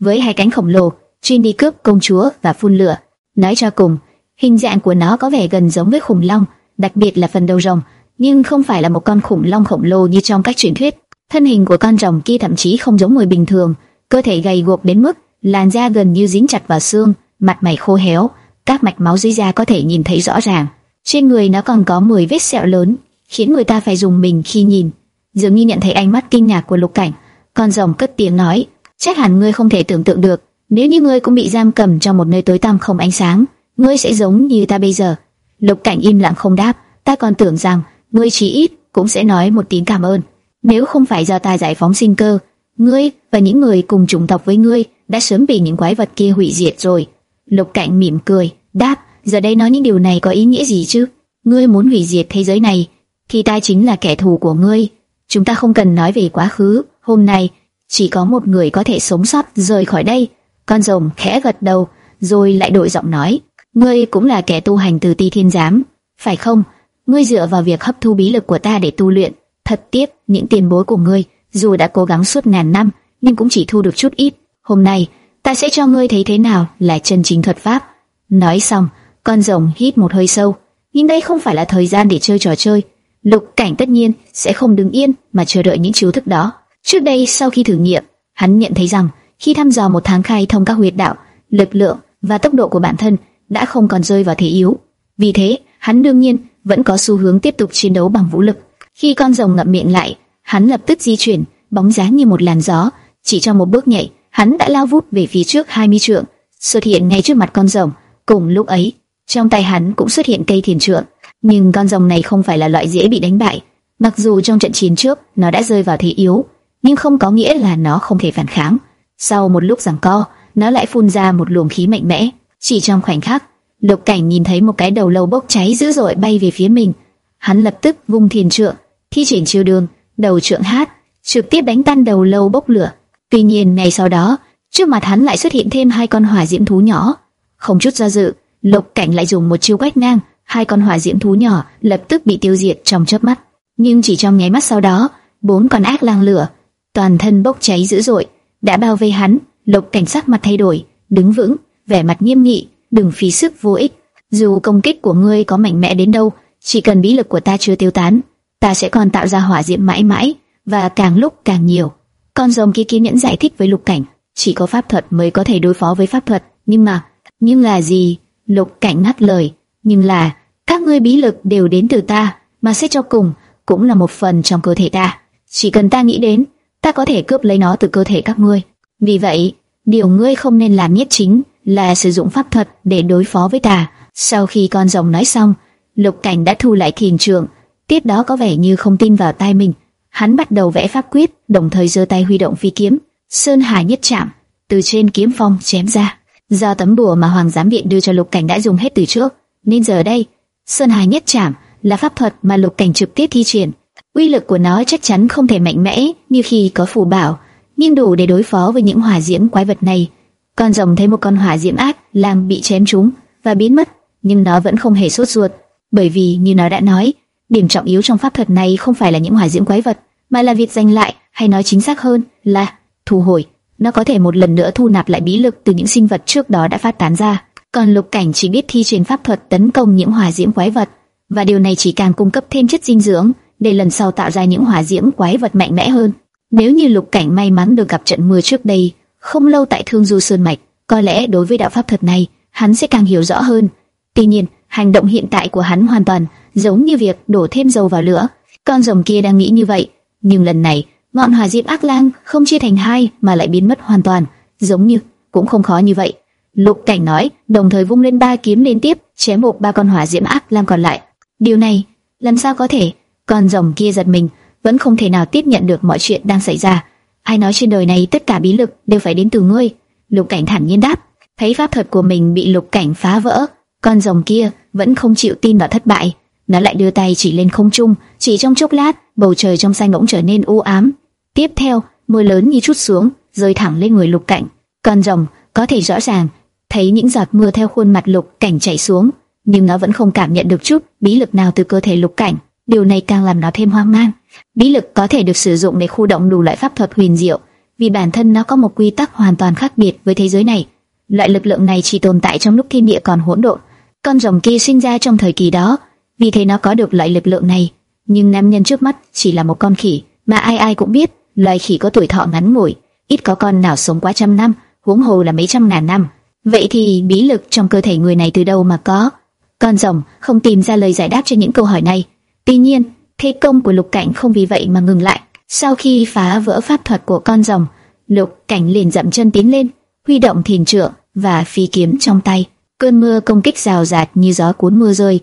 với hai cánh khổng lồ, chuyên đi cướp công chúa và phun lửa. Nói cho cùng, hình dạng của nó có vẻ gần giống với khủng long, đặc biệt là phần đầu rồng, nhưng không phải là một con khủng long khổng lồ như trong các truyền thuyết. Thân hình của con rồng kia thậm chí không giống người bình thường, cơ thể gầy guộc đến mức làn da gần như dính chặt vào xương, mặt mày khô héo, các mạch máu dưới da có thể nhìn thấy rõ ràng. Trên người nó còn có 10 vết sẹo lớn, khiến người ta phải dùng mình khi nhìn. Dường như nhận thấy ánh mắt kinh ngạc của Lục Cảnh, con rồng cất tiếng nói: "Chắc hẳn ngươi không thể tưởng tượng được, nếu như ngươi cũng bị giam cầm trong một nơi tối tăm không ánh sáng, ngươi sẽ giống như ta bây giờ." Lục Cảnh im lặng không đáp, ta còn tưởng rằng ngươi chí ít cũng sẽ nói một tiếng cảm ơn. Nếu không phải do ta giải phóng sinh cơ, ngươi và những người cùng chủng tộc với ngươi đã sớm bị những quái vật kia hủy diệt rồi. Lục Cảnh mỉm cười, đáp, giờ đây nói những điều này có ý nghĩa gì chứ? Ngươi muốn hủy diệt thế giới này, thì ta chính là kẻ thù của ngươi. Chúng ta không cần nói về quá khứ, hôm nay chỉ có một người có thể sống sót rời khỏi đây. Con rồng khẽ gật đầu, rồi lại đổi giọng nói, ngươi cũng là kẻ tu hành từ Ti Thiên Giám, phải không? Ngươi dựa vào việc hấp thu bí lực của ta để tu luyện, thật tiếc, những tiền bối của ngươi dù đã cố gắng suốt ngàn năm, nhưng cũng chỉ thu được chút ít. Hôm nay, ta sẽ cho ngươi thấy thế nào là chân chính thuật pháp. Nói xong, con rồng hít một hơi sâu, nhưng đây không phải là thời gian để chơi trò chơi. Lục Cảnh tất nhiên sẽ không đứng yên mà chờ đợi những chiếu thức đó. Trước đây sau khi thử nghiệm, hắn nhận thấy rằng khi thăm dò một tháng khai thông các huyệt đạo, lực lượng và tốc độ của bản thân đã không còn rơi vào thế yếu. Vì thế, hắn đương nhiên vẫn có xu hướng tiếp tục chiến đấu bằng vũ lực. Khi con rồng ngậm miệng lại, hắn lập tức di chuyển, bóng dáng như một làn gió, chỉ trong một bước nhảy, hắn đã lao vút về phía trước 20 trượng, xuất hiện ngay trước mặt con rồng. Cùng lúc ấy, trong tay hắn cũng xuất hiện cây thiền trượng, nhưng con rồng này không phải là loại dễ bị đánh bại. Mặc dù trong trận chiến trước nó đã rơi vào thế yếu, nhưng không có nghĩa là nó không thể phản kháng. Sau một lúc giằng co, nó lại phun ra một luồng khí mạnh mẽ. Chỉ trong khoảnh khắc, Lục Cảnh nhìn thấy một cái đầu lâu bốc cháy dữ dội bay về phía mình. Hắn lập tức vung thiền trượng, thi triển chiêu đường, đầu trượng hát, trực tiếp đánh tan đầu lâu bốc lửa. Tuy nhiên ngay sau đó, trước mặt hắn lại xuất hiện thêm hai con hỏa diễm thú nhỏ. Không chút do dự, Lục Cảnh lại dùng một chiêu quét ngang, hai con hỏa diễm thú nhỏ lập tức bị tiêu diệt trong chớp mắt. Nhưng chỉ trong nháy mắt sau đó, bốn con ác lang lửa, toàn thân bốc cháy dữ dội, đã bao vây hắn. Lục Cảnh sắc mặt thay đổi, đứng vững, vẻ mặt nghiêm nghị, đừng phí sức vô ích. Dù công kích của ngươi có mạnh mẽ đến đâu, chỉ cần bí lực của ta chưa tiêu tán, ta sẽ còn tạo ra hỏa diệm mãi mãi và càng lúc càng nhiều. Con rồng kia kiên nhẫn giải thích với Lục Cảnh, chỉ có pháp thuật mới có thể đối phó với pháp thuật, nhưng mà, nhưng là gì? Lục Cảnh ngắt lời, nhưng là các ngươi bí lực đều đến từ ta, mà xét cho cùng cũng là một phần trong cơ thể ta. Chỉ cần ta nghĩ đến, ta có thể cướp lấy nó từ cơ thể các ngươi. Vì vậy, điều ngươi không nên làm nhất chính là sử dụng pháp thuật để đối phó với ta. Sau khi con rồng nói xong, Lục Cảnh đã thu lại thiền trường, tiếp đó có vẻ như không tin vào tai mình. Hắn bắt đầu vẽ pháp quyết, đồng thời giơ tay huy động phi kiếm, sơn hà nhất chạm, từ trên kiếm phong chém ra. Do tấm bùa mà Hoàng giám viện đưa cho Lục Cảnh đã dùng hết từ trước, nên giờ đây, sơn hà nhất chạm là pháp thuật mà Lục Cảnh trực tiếp thi triển. Uy lực của nó chắc chắn không thể mạnh mẽ như khi có phù bảo, nhưng đủ để đối phó với những hỏa diễm quái vật này. Con rồng thấy một con hỏa diễm ác làm bị chém trúng và biến mất, nhưng nó vẫn không hề sốt ruột, bởi vì như nó đã nói, điểm trọng yếu trong pháp thuật này không phải là những hỏa diễm quái vật, mà là việc giành lại, hay nói chính xác hơn là thu hồi. Nó có thể một lần nữa thu nạp lại bí lực từ những sinh vật trước đó đã phát tán ra. Còn Lục Cảnh chỉ biết thi triển pháp thuật tấn công những hỏa diễm quái vật, và điều này chỉ càng cung cấp thêm chất dinh dưỡng để lần sau tạo ra những hỏa diễm quái vật mạnh mẽ hơn. Nếu như Lục Cảnh may mắn được gặp trận mưa trước đây, không lâu tại Thương Du Sơn Mạch, có lẽ đối với đạo pháp thuật này, hắn sẽ càng hiểu rõ hơn. Tuy nhiên, hành động hiện tại của hắn hoàn toàn giống như việc đổ thêm dầu vào lửa. Con rồng kia đang nghĩ như vậy, nhưng lần này, ngọn hỏa diễm ác lang không chia thành hai mà lại biến mất hoàn toàn, giống như cũng không khó như vậy. Lục Cảnh nói, đồng thời vung lên ba kiếm liên tiếp, chém một ba con hỏa diễm ác lang còn lại. Điều này, làm sao có thể? Con rồng kia giật mình, vẫn không thể nào tiếp nhận được mọi chuyện đang xảy ra. Ai nói trên đời này tất cả bí lực đều phải đến từ ngươi? Lục Cảnh thản nhiên đáp. Thấy pháp thuật của mình bị Lục Cảnh phá vỡ, con rồng kia vẫn không chịu tin vào thất bại. nó lại đưa tay chỉ lên không trung, chỉ trong chốc lát, bầu trời trong xanh bỗng trở nên u ám. Tiếp theo, mưa lớn như chút xuống, rơi thẳng lên người Lục Cảnh. Con rồng có thể rõ ràng thấy những giọt mưa theo khuôn mặt Lục Cảnh chảy xuống, nhưng nó vẫn không cảm nhận được chút bí lực nào từ cơ thể Lục Cảnh. Điều này càng làm nó thêm hoang mang. Bí lực có thể được sử dụng để khu động đủ loại pháp thuật huyền diệu, vì bản thân nó có một quy tắc hoàn toàn khác biệt với thế giới này. Loại lực lượng này chỉ tồn tại trong lúc thiên địa còn hỗn độn. Con rồng kia sinh ra trong thời kỳ đó, vì thế nó có được loại lực lượng này. Nhưng nam nhân trước mắt chỉ là một con khỉ, mà ai ai cũng biết, loài khỉ có tuổi thọ ngắn ngủi, ít có con nào sống quá trăm năm, huống hồ là mấy trăm ngàn năm. Vậy thì bí lực trong cơ thể người này từ đâu mà có? Con rồng không tìm ra lời giải đáp cho những câu hỏi này. Tuy nhiên, thế công của Lục Cảnh không vì vậy mà ngừng lại. Sau khi phá vỡ pháp thuật của con rồng, Lục Cảnh liền dậm chân tiến lên, huy động thiền trượng và phi kiếm trong tay. Cơn mưa công kích rào rạt như gió cuốn mưa rơi.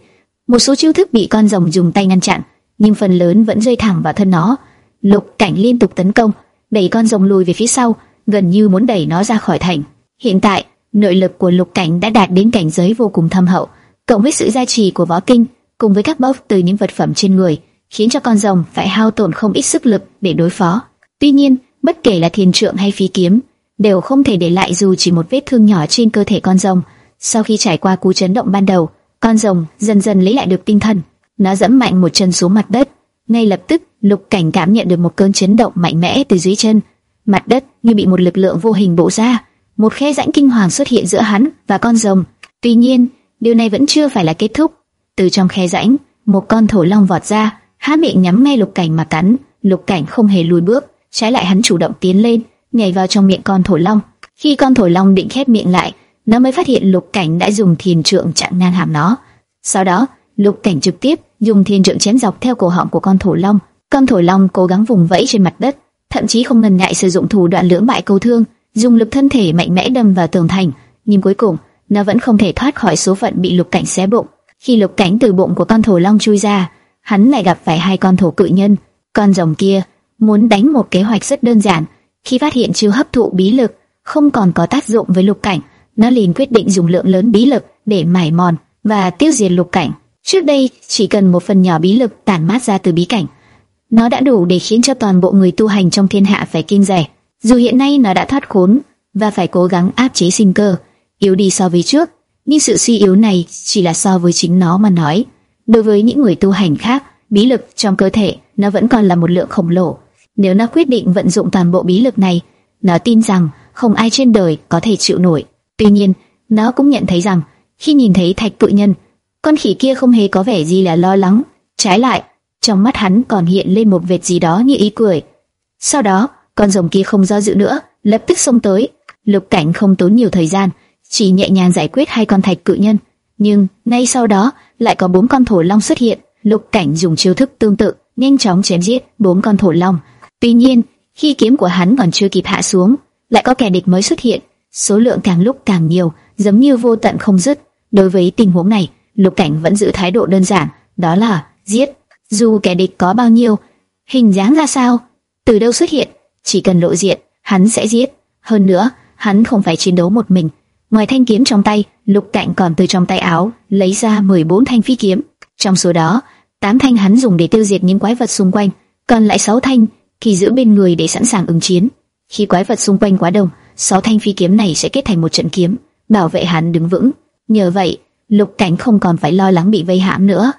Một số chiêu thức bị con rồng dùng tay ngăn chặn, nhưng phần lớn vẫn rơi thẳng vào thân nó. Lục Cảnh liên tục tấn công, đẩy con rồng lùi về phía sau, gần như muốn đẩy nó ra khỏi thành. Hiện tại, nội lực của Lục Cảnh đã đạt đến cảnh giới vô cùng thâm hậu, cộng với sự gia trì của võ kinh, cùng với các bốc từ những vật phẩm trên người, khiến cho con rồng phải hao tổn không ít sức lực để đối phó. Tuy nhiên, bất kể là thiền trượng hay phi kiếm, đều không thể để lại dù chỉ một vết thương nhỏ trên cơ thể con rồng. Sau khi trải qua cú chấn động ban đầu, con rồng dần dần lấy lại được tinh thần. Nó dẫm mạnh một chân xuống mặt đất. Ngay lập tức, Lục Cảnh cảm nhận được một cơn chấn động mạnh mẽ từ dưới chân. Mặt đất như bị một lực lượng vô hình bổ ra, một khe rãnh kinh hoàng xuất hiện giữa hắn và con rồng. Tuy nhiên, điều này vẫn chưa phải là kết thúc. Từ trong khe rãnh, một con thổ long vọt ra, há miệng nhắm ngay Lục Cảnh mà cắn. Lục Cảnh không hề lùi bước, trái lại hắn chủ động tiến lên, nhảy vào trong miệng con thổ long. Khi con thổ long định khép miệng lại, nó mới phát hiện Lục Cảnh đã dùng thiền trượng chặn ngang hàm nó. Sau đó, Lục Cảnh trực tiếp dùng thiền trượng chém dọc theo cổ họng của con thổ long. Con thổ long cố gắng vùng vẫy trên mặt đất, thậm chí không ngần ngại sử dụng thủ đoạn lưỡng bại câu thương, dùng lực thân thể mạnh mẽ đâm vào tường thành, nhưng cuối cùng nó vẫn không thể thoát khỏi số phận bị Lục Cảnh xé bụng. Khi Lục Cảnh từ bụng của con thổ long chui ra, hắn lại gặp phải hai con thổ cự nhân. Con rồng kia muốn đánh một kế hoạch rất đơn giản, khi phát hiện chiêu hấp thụ bí lực không còn có tác dụng với Lục Cảnh, nó liền quyết định dùng lượng lớn bí lực để mài mòn và tiêu diệt Lục Cảnh. Trước đây chỉ cần một phần nhỏ bí lực tản mát ra từ bí cảnh, nó đã đủ để khiến cho toàn bộ người tu hành trong thiên hạ phải kinh rẻ. Dù hiện nay nó đã thoát khốn và phải cố gắng áp chế sinh cơ, yếu đi so với trước, nhưng sự suy yếu này chỉ là so với chính nó mà nói. Đối với những người tu hành khác, bí lực trong cơ thể nó vẫn còn là một lượng khổng lồ. Nếu nó quyết định vận dụng toàn bộ bí lực này, nó tin rằng không ai trên đời có thể chịu nổi. Tuy nhiên, nó cũng nhận thấy rằng khi nhìn thấy thạch cự nhân, con khỉ kia không hề có vẻ gì là lo lắng. Trái lại, trong mắt hắn còn hiện lên một vệt gì đó như ý cười. Sau đó, con rồng kia không do dự nữa, lập tức xông tới. Lục cảnh không tốn nhiều thời gian, chỉ nhẹ nhàng giải quyết hai con thạch cự nhân. Nhưng ngay sau đó lại có bốn con thổ long xuất hiện. Lục cảnh dùng chiêu thức tương tự, nhanh chóng chém giết bốn con thổ long. Tuy nhiên, khi kiếm của hắn còn chưa kịp hạ xuống, lại có kẻ địch mới xuất hiện. Số lượng càng lúc càng nhiều, giống như vô tận không dứt. Đối với tình huống này, Lục Cảnh vẫn giữ thái độ đơn giản, đó là giết. Dù kẻ địch có bao nhiêu, hình dáng ra sao, từ đâu xuất hiện, chỉ cần lộ diện, hắn sẽ giết. Hơn nữa, hắn không phải chiến đấu một mình. Ngoài thanh kiếm trong tay, Lục Cảnh còn từ trong tay áo lấy ra 14 thanh phi kiếm. Trong số đó, 8 thanh hắn dùng để tiêu diệt những quái vật xung quanh, còn lại 6 thanh thì giữ bên người để sẵn sàng ứng chiến. Khi quái vật xung quanh quá đông, 6 thanh phi kiếm này sẽ kết thành một trận kiếm, bảo vệ hắn đứng vững. Nhờ vậy, Lục Cảnh không còn phải lo lắng bị vây hãm nữa.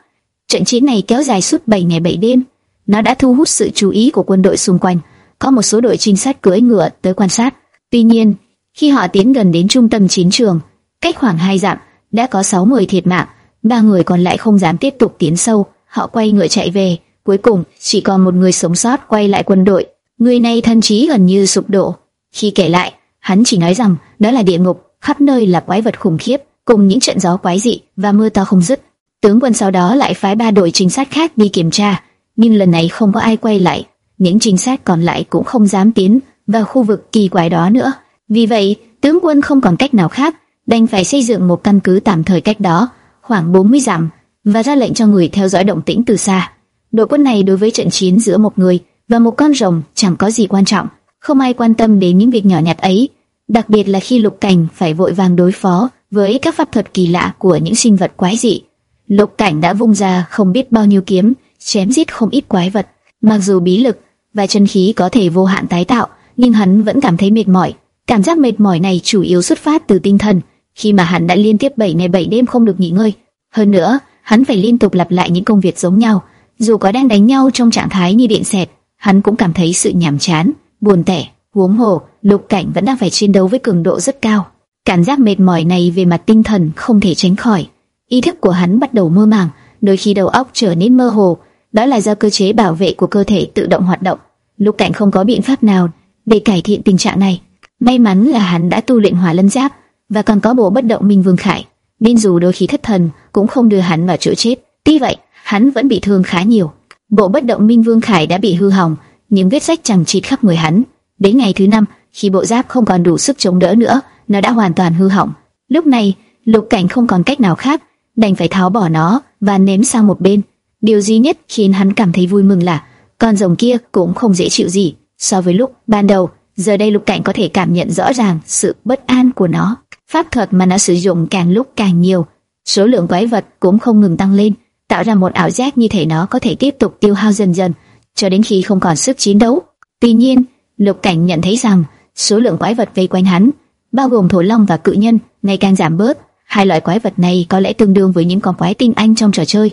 Trận chiến này kéo dài suốt 7 ngày 7 đêm, nó đã thu hút sự chú ý của quân đội xung quanh. Có một số đội trinh sát cưỡi ngựa tới quan sát. Tuy nhiên, khi họ tiến gần đến trung tâm chiến trường, cách khoảng hai dặm, đã có 6 người thiệt mạng, ba người còn lại không dám tiếp tục tiến sâu, họ quay ngựa chạy về. Cuối cùng, chỉ còn một người sống sót quay lại quân đội. Người này thân trí gần như sụp đổ. Khi kể lại, hắn chỉ nói rằng đó là địa ngục, khắp nơi là quái vật khủng khiếp, cùng những trận gió quái dị và mưa to không dứt. Tướng quân sau đó lại phái ba đội trinh sát khác đi kiểm tra, nhưng lần này không có ai quay lại. Những trinh sát còn lại cũng không dám tiến vào khu vực kỳ quái đó nữa. Vì vậy, tướng quân không còn cách nào khác, đành phải xây dựng một căn cứ tạm thời cách đó, khoảng 40 dặm, và ra lệnh cho người theo dõi động tĩnh từ xa. Đội quân này đối với trận chiến giữa một người và một con rồng chẳng có gì quan trọng, không ai quan tâm đến những việc nhỏ nhặt ấy, đặc biệt là khi Lục Cảnh phải vội vàng đối phó với các pháp thuật kỳ lạ của những sinh vật quái dị. Lục Cảnh đã vung ra không biết bao nhiêu kiếm, chém giết không ít quái vật. Mặc dù bí lực và chân khí có thể vô hạn tái tạo, nhưng hắn vẫn cảm thấy mệt mỏi. Cảm giác mệt mỏi này chủ yếu xuất phát từ tinh thần, khi mà hắn đã liên tiếp 7 ngày 7 đêm không được nghỉ ngơi. Hơn nữa, hắn phải liên tục lặp lại những công việc giống nhau, dù có đang đánh nhau trong trạng thái như điện xẹt, hắn cũng cảm thấy sự nhàm chán, buồn tẻ. Huống hồ, Lục Cảnh vẫn đang phải chiến đấu với cường độ rất cao. Cảm giác mệt mỏi này về mặt tinh thần không thể tránh khỏi. Ý thức của hắn bắt đầu mơ màng, đôi khi đầu óc trở nên mơ hồ, đó là do cơ chế bảo vệ của cơ thể tự động hoạt động. Lục Cảnh không có biện pháp nào để cải thiện tình trạng này. May mắn là hắn đã tu luyện Hỏa Lân Giáp và còn có bộ bất động Minh Vương Khải, nên dù đôi khi thất thần cũng không đưa hắn vào chỗ chết. Tuy vậy, hắn vẫn bị thương khá nhiều. Bộ bất động Minh Vương Khải đã bị hư hỏng, những vết rách chẳng chịt khắp người hắn. Đến ngày thứ năm, khi bộ giáp không còn đủ sức chống đỡ nữa, nó đã hoàn toàn hư hỏng. Lúc này, Lục Cảnh không còn cách nào khác, đành phải tháo bỏ nó và ném sang một bên. Điều duy nhất khiến hắn cảm thấy vui mừng là con rồng kia cũng không dễ chịu gì so với lúc ban đầu. Giờ đây Lục Cảnh có thể cảm nhận rõ ràng sự bất an của nó. Pháp thuật mà nó sử dụng càng lúc càng nhiều, số lượng quái vật cũng không ngừng tăng lên, tạo ra một ảo giác như thể nó có thể tiếp tục tiêu hao dần dần, cho đến khi không còn sức chiến đấu. Tuy nhiên, Lục Cảnh nhận thấy rằng số lượng quái vật vây quanh hắn, bao gồm thổ long và cự nhân, ngày càng giảm bớt. Hai loại quái vật này có lẽ tương đương với những con quái tinh anh trong trò chơi.